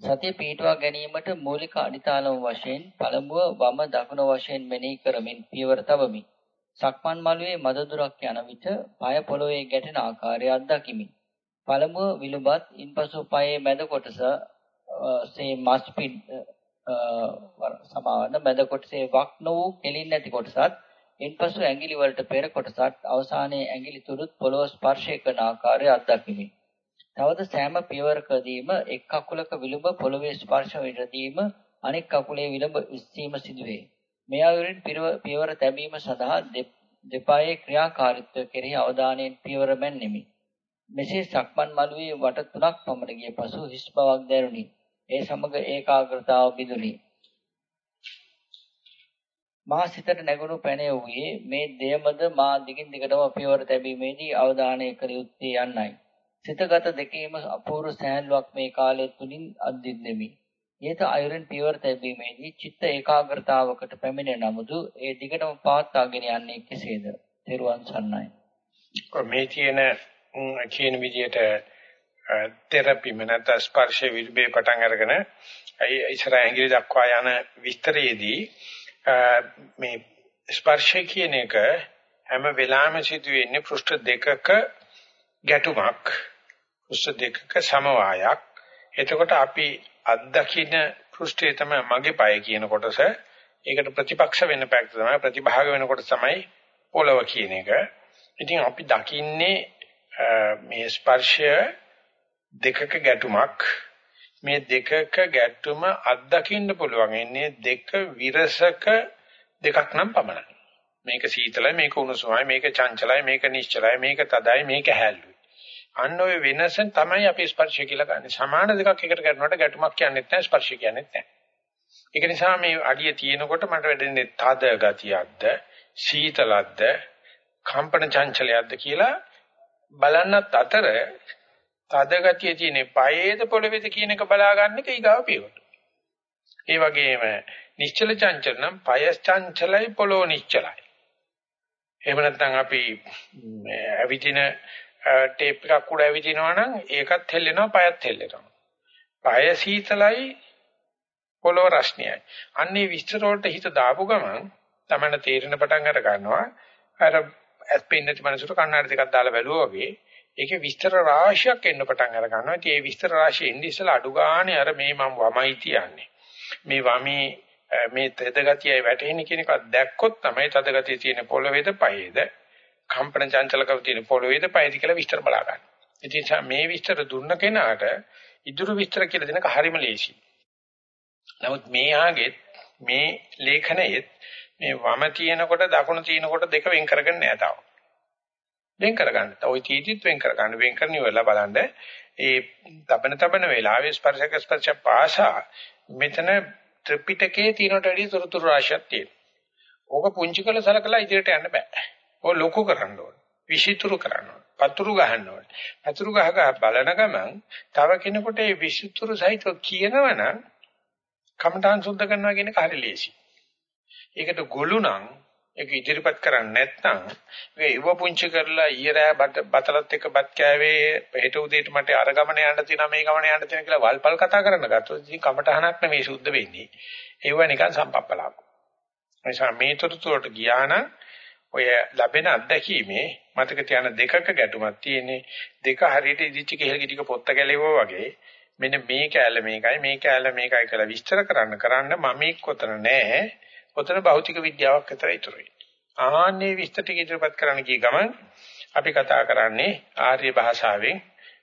සතිය පිටවා ගැනීමට මූලික අඩිතාලම වශයෙන් පළමුව වම දකුණ වශයෙන් මෙනෙහි කරමින් පියවර තබමි. සක්මන් මළුවේ මද දුරක් යන විට পায় පොළවේ ගැටෙන ආකාරය අත්දකිමි. පළමුව විලුඹත් ඉන්පසු පායේ මැද කොටස සේ මස් පිට සමාන මැද කොටසේ වක් නොවූ කෙලින් නැති කොටසත් ඉන්පසු ඇඟිලි වලට පෙර කොටසත් අවසානයේ ඇඟිලි තුඩුත් පොළව ස්පර්ශය කරන ආකාරය අත්දකිමි. තවද සෑම පියවරකදීම එක් කකුලක විලුඹ පොළවේ ස්පර්ශ වෙදීම අනෙක් කකුලේ විලුඹ ඉස්සීම සිදුවේ. මේ අයුරින් පියවර තැබීම සඳහා දෙපායේ ක්‍රියාකාරීත්වය කෙරෙහි අවධානයෙන් පියවර බැන්නෙමි. මෙසේ සක්මන් මළුවේ වට තුනක් පමණ ගිය පසු හිස් බවක් දැනුනි. ඒ සමග ඒකාග්‍රතාව බිඳුනි. මා සිතට නැගුණු පැනය වූයේ මේ දෙයමද මා දිගින් දිගටම පියවර තැබීමේදී අවධානය කළ යුත්තේ යන්නයි. සිතගත දෙකේම අපූර්ව සෑහලුවක් මේ කාලය තුලින් අත්දින්නෙමි. ඊට අයුරින් පියවර තැබීමේදී චිත්ත ඒකාග්‍රතාවකට පැමිණෙන නමුදු ඒ දිගටම පවත්වාගෙන යන්නේ කෙසේද? තෙරුවන් සරණයි. මේ තියෙන කියන විදිහට තෙරපි මනත ස්පර්ශ විර්බේ පටන් අරගෙන ඉස්සරහ ඇඟිලි දක්වා යන විස්තරයේදී මේ ස්පර්ශය කියන එක හැම වෙලාවෙම සිදු වෙන්නේ පෘෂ්ඨ දෙකක ගැටුමක් පෘෂ්ඨ දෙකක සමவாயක් එතකොට අපි අත්දකින්න පෘෂ්ඨය තමයි මගේ পায় කියන කොටස. ඒකට ප්‍රතිපක්ෂ වෙන පැත්ත තමයි ප්‍රතිභාග වෙන කොටස තමයි පොළව කියන එක. ඉතින් අපි දකින්නේ මේ ස්පර්ශය දෙකක ගැටුමක් මේ දෙකක ගැටුම අත්දකින්න පුළුවන් ඉන්නේ දෙක විරසක දෙකක් නම් පමණයි. මේක සීතලයි මේක උණුසුමයි මේක චංචලයි මේක නිශ්චලයි මේක තදයි මේක හැල්ලුයි. අන්න ඔය වෙනසෙන් තමයි අපි ස්පර්ශය කියලා ගන්න. සමාන දෙකක් එකට ගැටුණාට ගැටුමක් කියන්නේත් නැහැ ස්පර්ශය කියන්නේත් නැහැ. ඒක නිසා මේ අඩිය තියෙනකොට මට වැඩෙන්නේ තද ගතියක්ද සීතලක්ද කම්පන චංචලයක්ද කියලා බලන්නත් අතර තද ගතිය තියෙන පයේද පොළවේද කියන එක බලාගන්න එක ඊගාව පියවර. ඒ වගේම නිශ්චල චංචල නම් පය චංචලයි පොළොව නිශ්චලයි. එහෙම නැත්නම් අපි ඇවිදින ටේප් එකක් උඩ ඇවිදිනවා නම් ඒකත් හෙල්ලෙනවා පයත් හෙල්ලෙනවා. පය සීතලයි පොළොව රස්නියයි. අන්නේ විස්තර වලට හිත දාපු ගමන් තමයි තේරෙන පටන් අර ගන්නවා. අර ඇස් පෙන්නේ නැති මනසට කණ්ණාඩි දෙකක් දාලා බැලුවා වගේ ඒකේ විස්තර රාශියක් එන්න පටන් අර ගන්නවා. ඉතින් ඒ විස්තර රාශිය එන්නේ ඉස්සලා අඩු ගානේ අර මේ මම වමයි තියන්නේ. මේ වමේ මේ තද ගතියයි වැටෙන්නේ කියන එක දැක්කොත් තමයි තද ගතිය තියෙන පොළවේද පයේද කම්පන චංචලකව තියෙන පොළවේද පයේද කියලා විස්තර බලා ගන්න. ඉතින් මේ විස්තර දුන්න කෙනාට ඉදිරි විස්තර කියලා දෙනක හරිම ලේසියි. නමුත් මේ ආගෙත් මේ ලේඛනයේත් මේ වම තියෙනකොට දකුණ තියෙනකොට දෙක වෙන් කරගන්න නෑ තාම. වෙන් කරගන්න. ඔය තීතිත් වෙන් කරගන්න. වෙන් කරන ඉවරලා බලන්න ඒ තබන තබන වෙලාවේ ස්පර්ශක ස්පර්ශ පාසා මෙතන ත්‍රිපිටකයේ තියෙනට වැඩිය තොරතුරු රාශියක් තියෙනවා. ඕක පුංචි කළ සලකලා ඉදිරියට යන්න බෑ. ඕක ලොකු කරන්න ඕන. විෂිතුරු කරන්න ඕන. පතුරු ගහන්න ඕන. පතුරු ගහ ගහ බලන ගමන් තව කෙනෙකුට මේ විෂිතුරු සහිතව කියනවනම් කමඨාන් සුද්ධ කරනවා කියන එක හරි ලේසි. ඒකට ගොළු නම් ඒක ඉදිරිපත් කරන්නේ නැත්නම් ඒක ඉව පුංචි කරලා ඊරෑ බතලත් එක්ක බත් කෑවේ හෙට උදේට මට අර ගමන යන්න තියෙනවා මේ ගමන යන්න තියෙනවා කියලා වල්පල් කතා කරන්න ගත්තොත් ඉතින් කමඨහනක් නෙමෙයි සුද්ධ වෙන්නේ. ඒව නිකන් සම්පප්පලාප. නිසා මේ තොරතුරට ගියා නම් ඔය ලැබෙන අත්දැකීමේ මතක තියාන දෙකක ගැටුමක් තියෙන්නේ දෙක හරියට ඉදිච්ච කෙහෙල් ටික පොත්ත ගැලෙවුවා වගේ මෙන්න මේ කැල මේකයි මේ කැල මේකයි කියලා විස්තර කරන්න කරන්න මම එක්කොතන නෑ. ඔතන භෞතික විද්‍යාවක් විතර ඉතුරුයි. ආන්නේ විස්තර ටික ඉදිරිපත් කරන්න ගිය ගමන් අපි කතා කරන්නේ ආර්ය භාෂාවෙන්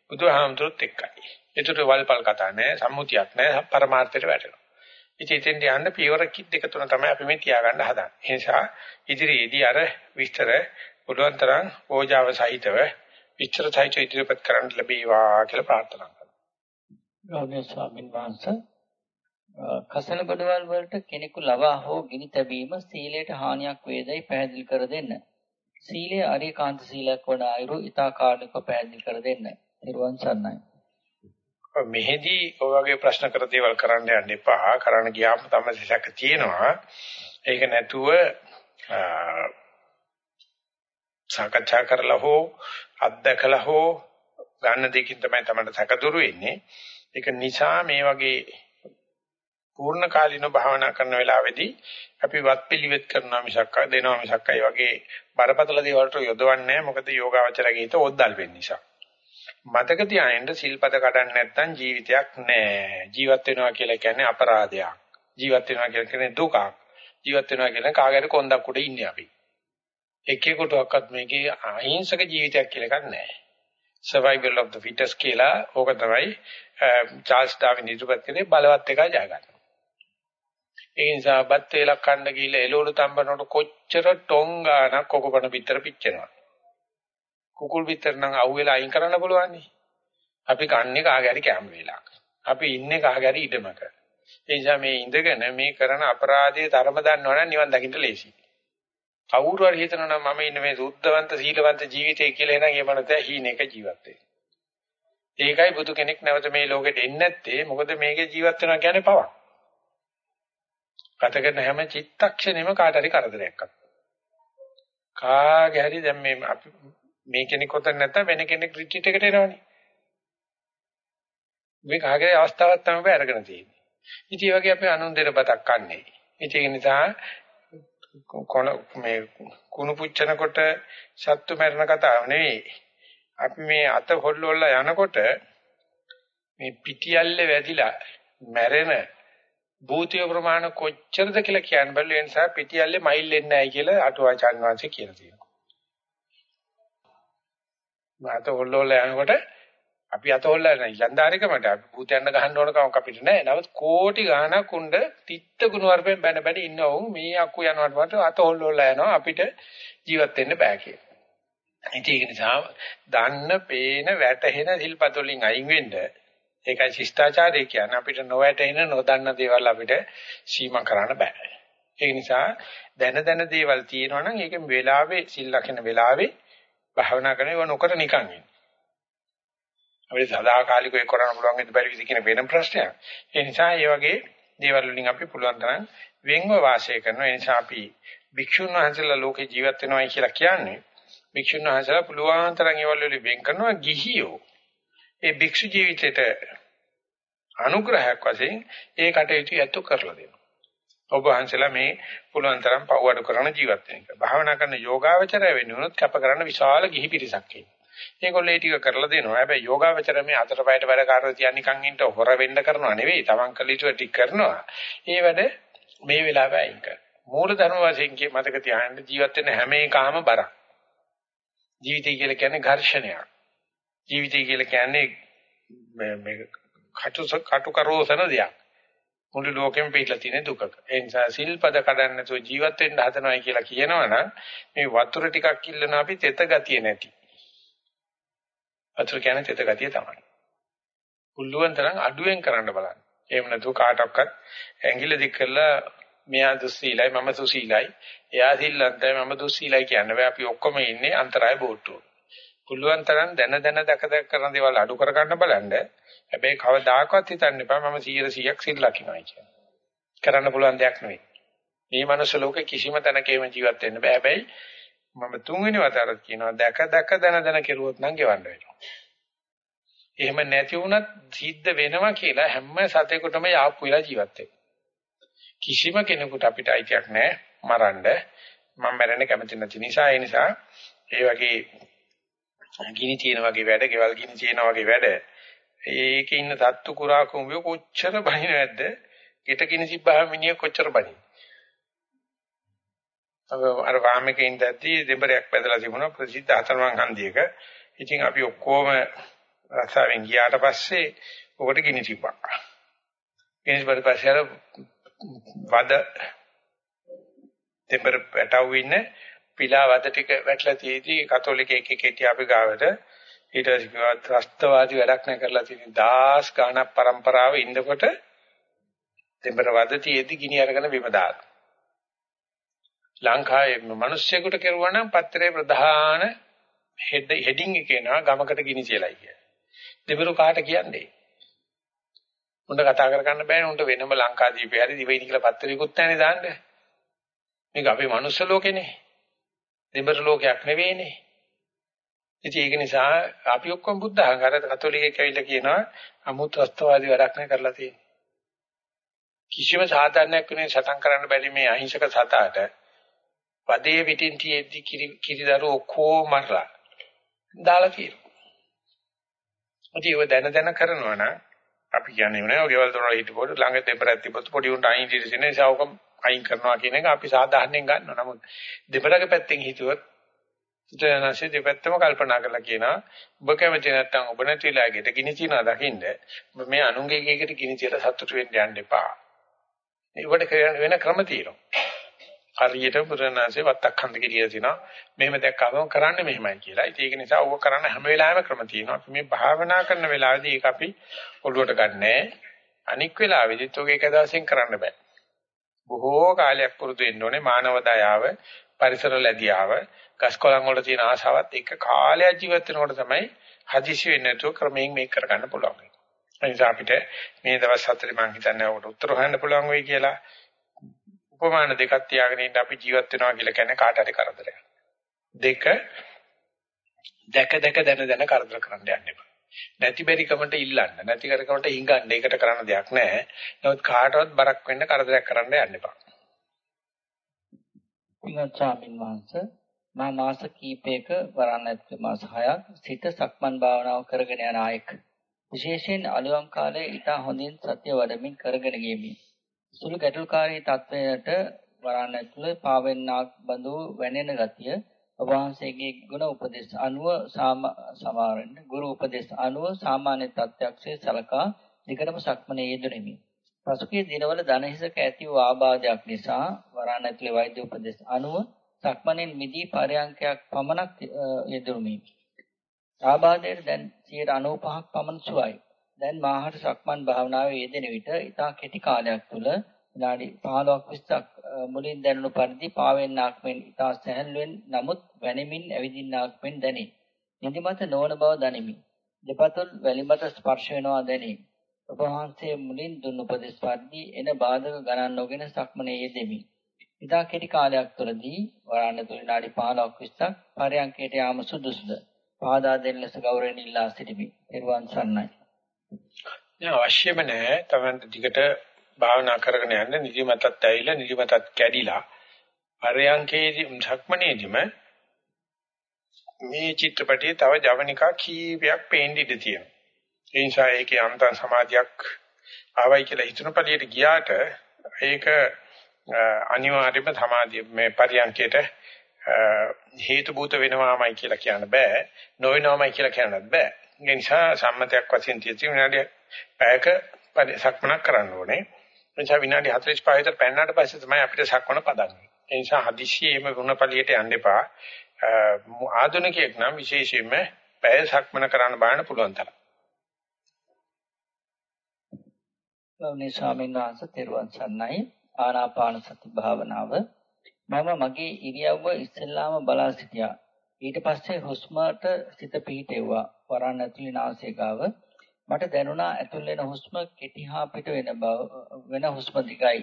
බුදුහාමුදුරුත් එක්කයි. ඒකට වල්පල් කතා නෑ, සම්මුතියක් නෑ, පරමාර්ථයට වැටෙනවා. ඉතින් එතෙන්ට යන්න පියවර දෙක තුන තමයි අපි මේ තියාගන්න හදන්නේ. ඒ නිසා ඉදිරියේදී අර විස්තර පුළුවන් තරම් ඕජාව සහිතව විස්තර සහිතව ඉදිරිපත් කරන්න ලැබේවා කියලා ප්‍රාර්ථනා ගෞරවනීය ස්වාමින් වහන්සේ කසල ගොඩවල් වලට කෙනෙකු ලවා හෝ ගිනි තැබීම සීලයට හානියක් වේදයි පැහැදිලි කර දෙන්න. සීලය අරියකාන්ත සීලයක් වන අයුරු ඊතා කාර්නික පැහැදිලි කර දෙන්න. නිර්වාණ සරණයි. මෙහෙදී ඔය වගේ ප්‍රශ්න කර දේවල් කරන්න යන්න එපා. කරන්න ගියාම තමයි සැක තියෙනවා. ඒක නැතුව සාකච්ඡා කරලා හෝ අත්දකලා හෝ ගන්න දෙකින් තමයි තමයි සැක දුරු වෙන්නේ. ඒක නිසා මේ වගේ පූර්ණ කාලින භාවනා කරන වෙලාවේදී අපි වත් පිළිවෙත් කරනවා මිසක් දෙනවා මිසක් අය වගේ බරපතල දේවල්ට යොදවන්නේ මොකද යෝගාවචරගේ හිත ඔද්දල් වෙන්න නිසා. මතක තියාගන්න සිල්පද කඩන්න නැත්නම් ජීවිතයක් නෑ. ජීවත් වෙනවා කියලා කියන්නේ අපරාධයක්. ජීවත් වෙනවා කියලා කියන්නේ දුකක්. ජීවත් වෙනවා කියන්නේ කාගේද කොන්දක් උඩ ඉන්නේ අපි. එක්කෙකුටවත් මේකේ අහිංසක ජීවිතයක් කියලා එකක් නෑ. survival of the fittest කියලා ඕක තමයි චාල්ස් ඩාවින් ඉදිරිපත් කළේ බලවත් එකයි ජය ගන්න. ඒ නිසා බත් වේලක් කන්න ගිහලා එළවලු තම්බනකොට කොච්චර ටොංගානක් කොකපණ පිටර පිච්චෙනවා. කුකුල් පිටර නම් අහුවෙලා අයින් කරන්න පුළුවන් අපි කන්නේ කාගෑරි කැම වේලක්. අපි ඉන්නේ කාගෑරි ඉඩමක. ඒ නිසා මේ ඉඳගෙන මේ කරන අපරාධයේ තරම දන්නවනම් නිවන් දකින්න ලේසියි. කවුරු හරි හිතනවා නම් මම ඉන්නේ මේ සුද්ධවන්ත සීලවන්ත ජීවිතය කියලා එනං ඒ මනස හීනෙක ජීවත් ඒකයි බුදු කෙනෙක් නැවත මේ ලෝකෙට එන්නේ නැත්තේ මොකද මේකේ ජීවත් වෙනවා කියන්නේ පවක්. ගත කරන හැම චිත්තක්ෂණෙම කාට හරි කරදරයක් කාගේ හරි දැන් මේ අපි මේ කෙනෙක් උතන නැත්තම් වෙන කෙනෙක් රිට්‍රීට් එකට එනවනේ. මේ කාගේ අවස්ථාවක් තමයි අරගෙන තියෙන්නේ. ඉතින් ඒ වගේ අපි අනුන් දෙන බතක් කන්නේ. ඉතින් ඒ නිසා කොන මේ කුණු පුච්චනකොට සත්තු මරණ කතාව නෙවෙයි. අපි මේ අත හොල්ලවලා යනකොට මේ පිටියල්ලේ වැදිලා මැරෙන භූතිය ප්‍රමාණ කොච්චරද කියලා කියන්න බැලු ඒ නිසා පිටියල්ලේ මයිල් එන්නේ නැහැ කියලා අටුවාචාන් වහන්සේ කියලා තියෙනවා. මාත හොල්ලවලා යනකොට අපි අතෝල්ලා නැහැ ඉලන්දාරිකමට අපි භූතයන්ට ගහන්න ඕන කමක් අපිට නැහැ. නමුත් කෝටි ගාණක් උණ්ඩ තිත්ත ගුණ වර්පෙන් බැන බැන ඉන්නවෝ මේ අක්කු යනවට වට අතෝල්ලා යනවා අපිට ජීවත් වෙන්න බෑ කියලා. ඉතින් ඒක නිසා දන්න, පේන, වැටහෙන සිල්පද වලින් අයින් වෙන්න ඒකයි ශිෂ්ටාචාරය කියන්නේ අපිට නොවැටෙන නොදන්න දේවල් අපිට සීමා කරන්න බෑ. ඒ නිසා දැන දැන දේවල් තියෙනවා නම් ඒක වෙලාවේ සිල් ලකින වෙලාවේ භාවනා කරන ඒවා නොකර නිකන් ඉන්න. අපිට සදාකාලිකව ඒක කරන්න පුළුවන් වෙද්දී බැරි විදිහ කියන වෙනම ප්‍රශ්නයක්. ඒ නිසා මේ වගේ දේවල් වලින් අපි පුළුවන් තරම් වෙන්ව වාසය කරනවා. ඒ නිසා අපි භික්ෂුන් වහන්සේලා ලෝකේ ජීවත් වෙනවායි කියලා කියන්නේ භික්ෂුන් වහන්සේලා පුළුවන් තරම් ඒවල් වලින් වෙන් කරනවා ගිහියෝ. ඒ භික්ෂු ජීවිතේට අනුග්‍රහයක් වශයෙන් ඒ කටයුතු යතු කරලා දෙනවා. ඔබ වහන්සේලා මේ පුළුවන් තරම් පවවඩ කරන ජීවත් වෙන එක. භාවනා කරන යෝගාවචරය වෙනුනොත් කැප කරන්න විශාල ගිහි පිරිසක් ඉන්නවා. ඒගොල්ලෝ ඒ ටික කරලා දෙනවා. හැබැයි යෝගාවචරය මේ අතට පයට වැඩ කාර්ය තියන් නිකන් ඉන්න හොර වෙන්න කරනවා නෙවෙයි. Taman කලිටුව ටික කරනවා. ඒ වැඩ මේ වෙලාවෙ අයින් කරනවා. මූල ධර්ම වශයෙන් කිය මතක තියාගන්න ජීවත් වෙන හැම එකම බරක්. ජීවිතය කියලා කියන්නේ ඝර්ෂණයක්. ජීවිතය කියලා කියන්නේ මේ කටු කටු කරෝසන දෙයක්. මුළු ලෝකෙම පිටලා තියෙන දුකක. ඒ නිසා සිල්පද කඩන්න නැතුව ජීවත් වෙන්න හදනවයි කියලා කියනවනම් මේ වතුර ටිකක් ඉල්ලන අපි තෙත ගතිය නැති. වතුර කියන්නේ තෙත ගතිය තමයි. පුළුවන් තරම් අඩුවෙන් කරන්න බලන්න. එහෙම නැතුව කාටවත් ඇඟිල්ල දික් කරලා මෙයා දුස්සීලයි මම සුසීලයි එයා සිල්ලන්තයි මම දුස්සීලයි කියන්නේ බෑ අපි ඔක්කොම ඉන්නේ අන්තරාය බෝට්ටුව. පුළුවන් තරම් දැන දැන දක දක කරන දේවල් අඩු කර ගන්න බලන්න. හැබැයි කවදාකවත් හිතන්න එපා මම 100 100ක් සිල් ලකිනවයි කියන්නේ. කරන්න පුළුවන් දෙයක් නෙවෙයි. මේ මනුස්ස ලෝකේ කිසිම තැනකේම ජීවත් වෙන්න බෑ. හැබැයි මම තුන්වෙනි වතාවට කියනවා දැක දැක දන දන කෙරුවොත් නම් ගෙවන්න වෙනවා. එහෙම නැති වුණත් සිද්ධ වෙනවා කියලා හැම සතෙකුටම යාප්පු වෙලා ජීවත් වෙනවා. කිසිම කෙනෙකුට අපිට අයිතියක් නැහැ මරන්න. මම මැරෙන්න කැමති නැති නිසා ඒ නිසා ඒ වගේ ගිනි තියෙන වගේ වැඩ, ගෙවල් ගිනි තියෙන වගේ වැඩ. ඒකේ ඉන්න තත්තු කුරා කුඹිය කොච්චර බහින නැද්ද? ගෙට ගිනි තිබ්බහම මිනිහ කොච්චර බහින. අර වාමකේ ඉඳද්දී දෙඹරයක් බැදලා තිබුණා ප්‍රසිද්ධ හතරමං හන්දියක. ඉතින් අපි ඔක්කොම රස්සාවෙන් ගියාට පස්සේ ඔකට ගිනි තිබ්බා. ගිනි තිබ්බට පස්සේ අර වද දෙඹර පැටවු ඉන්නේ පිලා වද ටික වැටලා තියේදී කතෝලික එක එක හිටිය අපි ගාවට ඊට පස්සේ කිව්වා ත්‍රස්තවාදී වැඩක් නැ කරලා තියෙන දාස් ගානක් પરම්පරාව ඉන්නකොට දෙඹර වද තියේදී ගිනි අරගෙන බිම දාලා ලංකාවේ මිනිස්සුෙකුට කෙරුවා නම් පත්‍රයේ ප්‍රධාන හෙඩ් හෙඩින් එක එනවා ගමකට ගිනි තියලයි කිය. දෙබරු කාට කියන්නේ? උන්ට කතා කර ගන්න බෑනේ උන්ට වෙනම ලංකාදීපේ හරි දිවයිනි කියලා පත්‍රයකුත් නැනේ දාන්න. මේක අපේ මනුස්ස ලෝකෙනේ. දෙබර ලෝකයක් නෙවෙයිනේ. ඉතින් ඒක නිසා අපි ඔක්කොම බුද්ධ ආගමකට කතෝලිකයෙක් ඇවිල්ලා කියනවා අමුත්‍රස්තවාදී වැඩක් නේ කරලා තියෙන්නේ. කිසිම සාධාරණයක් වෙන්නේ සටන් කරන්න බැරි මේ අහිංසක සතාට පදේ පිටින් තියෙද්දි කිරිදරු ඔක්කොම මරලා දාලා තියෙනවා. ඉතින් ඒව දැන දැන කරනවා නම් අපි කියන්නේ නෑ ඔය ගෙවල් දොරවල් හිටපොඩ ළඟ දෙපරක් තිබ්බොත් පොඩි උන්ට අයින් දිරිසින නිසා ඔක අයින් කරනවා කියන එක අපි සාධාරණයෙන් ගන්නවා. නමුත් දෙපරක පැත්තෙන් හිතුවොත් ඉතනසේ දෙපැත්තම කල්පනා කරලා කියනවා ඔබ කැමති නැත්නම් ඔබ නැතිලා ගෙට ගිනි තියනවා දකින්න ඔබ මේ අනුන්ගේ එකකට ගිනි තියලා සතුටු වෙන්න යන්න එපා. ඒකට වෙන ක්‍රම තියෙනවා. හරියට පුරණාසේ වත්තක් හන්ද කියලා තිනවා. මෙහෙම දැක්කම කරන්නේ මෙහෙමයි කියලා. ඉතින් ඒක නිසා ඕක කරන්න හැම වෙලාවෙම ක්‍රම තියෙනවා. අපි මේ භාවනා කරන වෙලාවේදී ඒක අපි ඔළුවට ගන්නෑ. අනික් වෙලාවෙදිත් ඔක එක දවසෙන් කරන්න බෑ. බොහෝ කාලයක් පුරුදු වෙන්න ඕනේ මානව දයාව, පරිසර ලැබියාව, ගස්කොළන් වල තියෙන ආශාවත් එක කාලයක් ජීවත් වෙනකොට තමයි හදිසි වෙන්නේ නැතුව ක්‍රමයෙන් මේක කරගන්න පුළුවන්. ඒ නිසා අපිට මේ දවස් හතරේ මම හිතන්නේ ඔකට උත්තර හොයන්න පුළුවන් වෙයි කියලා. උපමාන දෙකක් තියාගෙන ඉන්න අපි ජීවත් වෙනවා කියලා කියන්නේ කාට හරි කරදරයක්. දෙක දැක දැක දැන දැන කරදර කරන්න යන්න එපා. නැති බැරි කමට ඉල්ලන්න නැති කරකමට හිඟන්න ඒකට කරන්න දෙයක් නැහැ. නමුත් කාටවත් බරක් වෙන්න කරදරයක් කරන්න යන්න එපා. විනෝචාමින් වහන්සේ මා මාස කීපයක වරණත් මාස 6ක් සිත සක්මන් භාවනාව කරගෙන යන ආයක විශේෂයෙන් අලුයම් කාලයේ ඊට හොඳින් සත්‍ය වඩමින් කරගෙන ගියමි. සුළු ගැටලුකාරී තත්වයට වරණ ඇතුළේ පාවෙන්නාක් බඳු වැනෙන ගතිය ඔබ වහන්සේගේ ගුණ උපදෙස් අනුව සමාරෙන්න ගුරු උපදෙස් අනුව සාමාන්‍ය තත්ත්වයක්සේ සලකා දිගටම සක්මනේ යෙදුණෙමි. පසුගිය දිනවල දනහිසක ඇති වූ ආබාධයක් නිසා වරණ ඇතුලේ වෛද්‍ය උපදෙස් අනුව සක්මණෙන් මිදී පරයන්කයක් පමණක් යෙදුණෙමි. ආබාධයට දැන් 95ක් පමණ සුවයි. දැන් මාහට සක්මන් භාවනාවේ යෙදෙන විට ඉතා කෙටි කාලයක් තුළ විනාඩි 15ක් 20ක් මුලින් දැනුණු පරිදි පාවෙන්නාක් මෙන් ඉතා සැහැල්ලුවෙන් නමුත් වැනෙමින් ඇවිදින්නාක් මෙන් දැනේ. නිදිමත නොවන බව දනිමි. දෙපතුල් වැලිමත ස්පර්ශ වෙනවා දැනේ. ඔබ වහන්සේ මුලින් දුන් උපදෙස් පරිදි එන බාධක ගණන් නොගෙන සක්මනේ යෙදෙමි. ඉතා කෙටි කාලයක් තුළදී වරාණ තුල විනාඩි 15ක් 20ක් පරයන්කයට යාම සුදුසුද? පාදා දෙන්න ලෙස ගෞරවයෙන් ඉල්ලා සිටිමි. ත්වන් සන්නයි. නෑ අවශ්‍යම නෑ. තමන්ට දිගට භාවනා කරගෙන යන්න නිදිමතත් ඇවිල්ලා නිදිමතත් කැඩිලා පරයන්කේදී සක්මනේදීම මේ චිත්‍රපටියේ තව ජවනිකා කීපයක් පේන්න ඉඩ තියෙනවා. ඒ නිසා ඒකේ අන්තන් සමාධියක් ආවයි කියලා හිතන පළියට ගියාට ඒක අනිවාර්යයෙන්ම සමාධිය මේ පරියන්කේට හේතු භූත වෙනවාමයි කියලා කියන්න බෑ නොවෙනවාමයි කියලා කියන්නත් බෑ ඒ නිසා සම්මතයක් වශයෙන් තියෙති විනාඩි පැයක සක්මනක් කරන්න ඕනේ ඒ නිසා විනාඩි 45 විතර පැනනට පස්සේ තමයි අපිට සක්මන පදන්නේ. ඒ නිසා හදිස්සියෙම වුණපළියට යන්න එපා. ආධුනිකයෙක් නම් විශේෂයෙන්ම පැය සක්මන කරන්න බලන්න පුළුවන් තරම්. ගෞරවනීය ස්වාමීන් වහන්සේ තෙරුවන් සරණයි. ආනාපාන සති භාවනාව. මම මගේ ඉරියව්ව ඉස්සෙල්ලාම බලා සිටියා. ඊට පස්සේ හුස්මට සිත පිහිටෙව්වා. වරන් ඇතුලේ නාසය ගාව මට දැනුණා ඇතුල් වෙන හුස්ම කෙටි හා පිට වෙන බව වෙන හුස්ම දිගයි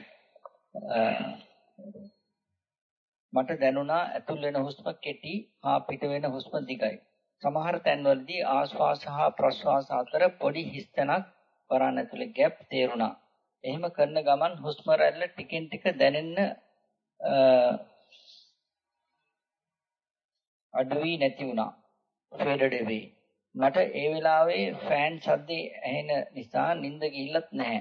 මට දැනුණා ඇතුල් වෙන හුස්ම කෙටි හා පිට වෙන හුස්ම දිගයි සමහර තැන්වලදී ආශ්වාස හා ප්‍රශ්වාස අතර පොඩි හිස්තැනක් වරන් ඇතුලේ ગેප් තේරුණා. එහෙම කරන ගමන් හුස්ම රැල්ල ටිකෙන් ටික දැනෙන්න අඩු වී නැති වුණා. ෆේඩඩ් away. මට ඒ වෙලාවේ ෆෑන් ශබ්දේ ඇහෙන නිසා නිින්ද ගිහිල්ලත් නැහැ.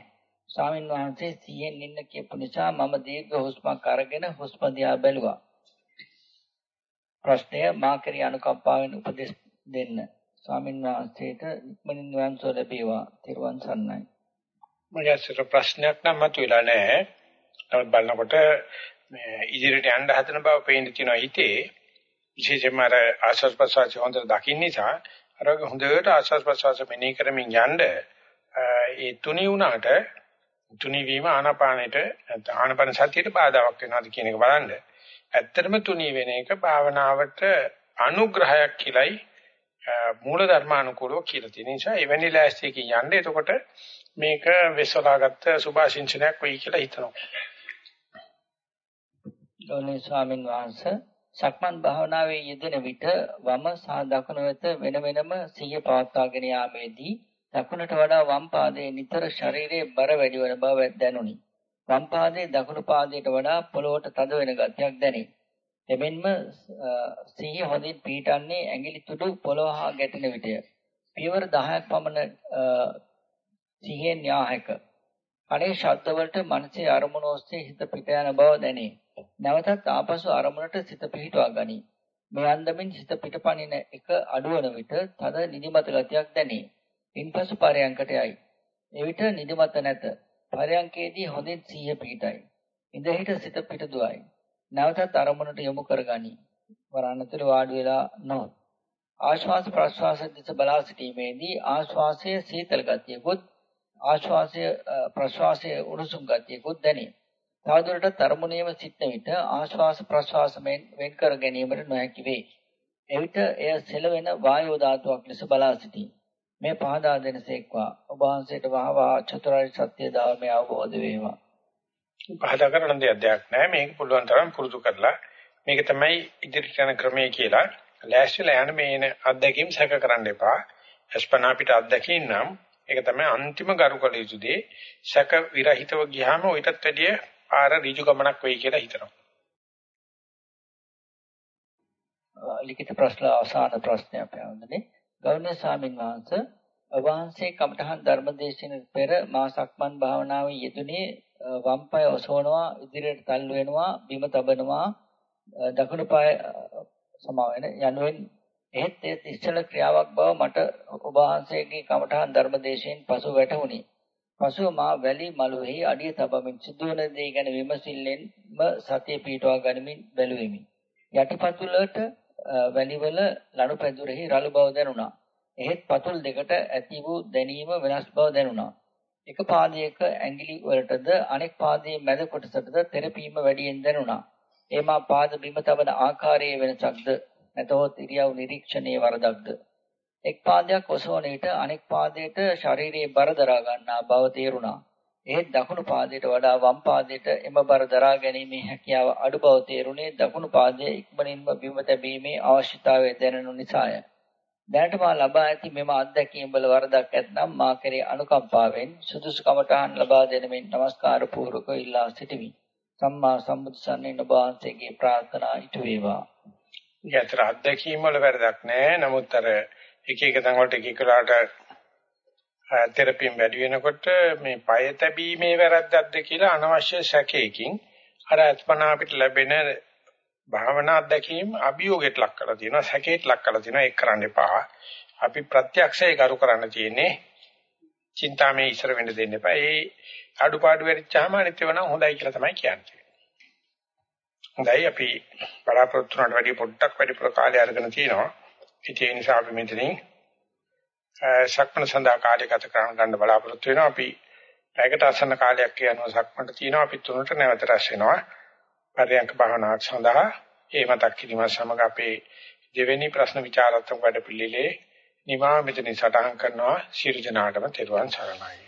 ස්වාමින් වහන්සේ සීයෙන් නින්න කියපු නිසා මම දීර්ඝ හුස්මක් අරගෙන හුස්ම දිහා බැලුවා. ප්‍රශ්නය මා කෙරී අනුකම්පාවෙන් උපදෙස් දෙන්න. ස්වාමීන් වහන්සේට ඉක්මනින් නිවන් සුව ලැබේවා. තිරුවන් සරණයි. මගේ අසර ප්‍රශ්නයක් නම් මතුවලා නැහැ. නමුත් බලනකොට මේ ඉදිරියට යන්න හදන බව පේන්න තියෙනවා හිතේ. විශේෂයෙන්ම අර ආශස් ප්‍රසවාස හොඳට දකින්න නිසා අර හොඳට ආශස් ප්‍රසවාස මෙනෙහි කරමින් යන්න ඒ තුනි වුණාට තුනි වීම ආනාපානෙට ආනාපාන සතියට බාධාවක් වෙනවාද කියන එක බලන්න. ඇත්තටම තුනි වෙන එක භාවනාවට අනුග්‍රහයක් කියලයි මූල ධර්මානුකූලව කියලා තියෙන නිසා එවැනි ලෑස්තියකින් යන්න එතකොට මේක වෙස්සලාගත්ත සුභාශිංසනයක් වෙයි කියලා හිතනවා. ගෞරවනීය ස්වාමින් වහන්සේ සක්මන් භාවනාවේ යෙදෙන විට වම සහ දකුණ වෙත වෙන වෙනම සිහිය පවත්වාගෙන යාමේදී දකුණට වඩා වම් පාදයේ නිතර ශරීරයේ බර වැඩි වන බව දැනුනි. වම් පාදයේ දකුණු පාදයට වඩා පොළොවට තද වෙන ගතියක් දැනේ. එමෙන්ම සිහිය හොඳින් පීඩන්නේ ඇඟිලි තුඩු පොළොව හා ගැටෙන විටය. පියවර 10ක් පමණ සිහියෙන් යා හැක. අනේ ශබ්ද වලට මනසේ අරමුණ ඔස්සේ හිත පිට යන බව දැනේ. නැවතත් ආපසු අරමුණට සිත පිහිටවා ගනී. මේ අන්දමින් සිත පිටපණින එක අඩුවන විට තද නිදිමත ගතියක් දැනේ. ඉන්පසු පරයන්කට යයි. එවිට නිදිමත නැත. පරයන්කේදී හොඳින් සිහිය පිහිටයි. ඉඳහිට සිත පිට දුවයි. නැවතත් අරමුණට යොමු කරගනි. වරණතර වාඩි වෙලා නොත්. ආශ්වාස ප්‍රශ්වාස දෙස බලා සිටීමේදී ආශ්වාසයේ සීතල ගතියකුත් ආශ්වාසය ප්‍රශ්වාසයේ උණුසුම් ගතියකුත් දැනේ. තවදුරටත් අරමුණේම සිටන විට ආශ්වාස ප්‍රශ්වාසයෙන් වෙන් කර ගැනීමට නොහැකි වේ. එවිට එය සෙලවෙන වායෝ ධාතුවක් ලෙස බලා සිටී. මේ පහදා දෙනසේක්වා ඔබ වහන්සේට වහවා චතුරාර්ය සත්‍ය ධර්මය අවබෝධ වේවා. පහදා කරන දෙයක් නැහැ මේක පුළුවන් තරම් පුරුදු කරලා මේක තමයි ඉදිරියට යන ක්‍රමය කියලා ලෑස්තිලා යන මේන අත්දැකීම් සැක කරන්න එපා අස්පනා පිට අත්දැකීම් නම් ඒක තමයි අන්තිම ගරුකල යුතු දේ සැක විරහිතව ගියාම ඔయితත් වැඩිය පාර ඍජු ගමනක් වෙයි කියලා හිතනවා ලිඛිත ප්‍රශ්න අවසාන ප්‍රශ්නය අපේ වන්දනේ ගෞරවනීය ස්වාමින් වහන්සේ වහන්සේ කමඨහන් ධර්මදේශන පෙර මා සක්මන් භාවනාවේ යෙදුනේ වම් පාය ඔසවනවා ඉදිරියට තල්ලු වෙනවා බිම තබනවා දකුණු පාය සමාවෙන යනුවෙන් එහෙත් ඒ ඉස්සල ක්‍රියාවක් බව මට ඔබ වහන්සේගේ කමඨහන් ධර්මදේශයෙන් පසු වැටහුණි. පසුව මා වැලි මළුවේ අඩිය තබමින් සිදුවන දේ ගැන විමසිල්ලෙන්ම සතිය පිටවා ගනිමින් බැලුවෙමි. යටිපතුලට වැලිවල ලණු පැදුරෙහි රළු බව දැනුණා. එහෙත් පතුල් දෙකට ඇති වූ දැනීම වෙනස් බව දැනුණා. එක පාදයක ඇඟිලි වලටද අනෙක් පාදයේ මැද කොටසටද තෙරපීම වැඩියෙන් දැනුණා. ඒ මා පාද බිම තබන ආකාරයේ වෙනසක්ද නැතහොත් ඉරියව් නිරීක්ෂණයේ වරදක්ද එක් පාදයක් ඔසවන විට අනෙක් පාදයට ශරීරයේ බර දරා ගන්නා බව තේරුණා. එහෙත් දකුණු පාදයට වඩා වම් පාදයට එම බර දරා ගැනීමේ හැකියාව අඩු බව තේරුණේ දකුණු පාදයේ ඉක්මනින්ම බිම තැබීමේ අවශ්‍යතාවය දැනෙනු නිසාය. දැනට මා ලබා ඇති මෙම අත්දැකීම් වල වරදක් ඇතනම් මා කෙරේ අනුකම්පාවෙන් සුදුසු කමටහන් ලබා දෙන මෙන් নমස්කාර පූර්වක ඉල්ලා සිටිමි. සම්මා සම්බුදු සරණේ ඔබ වහන්සේගේ ප්‍රාර්ථනා ඉටු වේවා. ඊතර අත්දැකීම් වල වැරදක් නැහැ. නමුත් අර එක එක තැන් වලට එක එක වෙලාවට තෙරපින් වැඩි වෙනකොට මේ පය තැබීමේ වැරද්දක්ද කියලා අනවශ්‍ය සැකයකින් අර අත්පනා අපිට ලැබෙන භාවනා අත්දැකීම් අභියෝගයට ලක් කරලා තියෙනවා සැකයට ලක් කරලා තියෙනවා ඒක කරන්න එපා. අපි ප්‍රත්‍යක්ෂය කරු කරන්න තියෙන්නේ. චින්තාමේ ඉස්සර වෙන්න දෙන්න එපා. ඒ අඩුපාඩු වෙරිච්චාම අනිත් ඒවා නම් හොඳයි කියලා තමයි කියන්නේ. හොඳයි අපි බලාපොරොත්තු වුණාට වැඩිය පොඩ්ඩක් වැඩිපුර කාලය අරගෙන තියෙනවා. ඒ නිසා අපි මෙතනින් සක්මණ සඳහා කාලය ගත කරන්න ගන්න බලාපොරොත්තු වෙනවා. අපි පැයකට අසන්න කාලයක් යනවා සක්මණට තියෙනවා. අපි තුනට නැවත රැස් වෙනවා. පරයන්ක භාවනාවක් සඳහා ඒ මතක් කිරීම සමග අපේ දෙවෙනි ප්‍රශ්න විචාරාත්මක වැඩ පිළිලේ නිමා මෙතනින් සටහන් කරනවා ශිරු ජනාටම තෙරුවන් සරණයි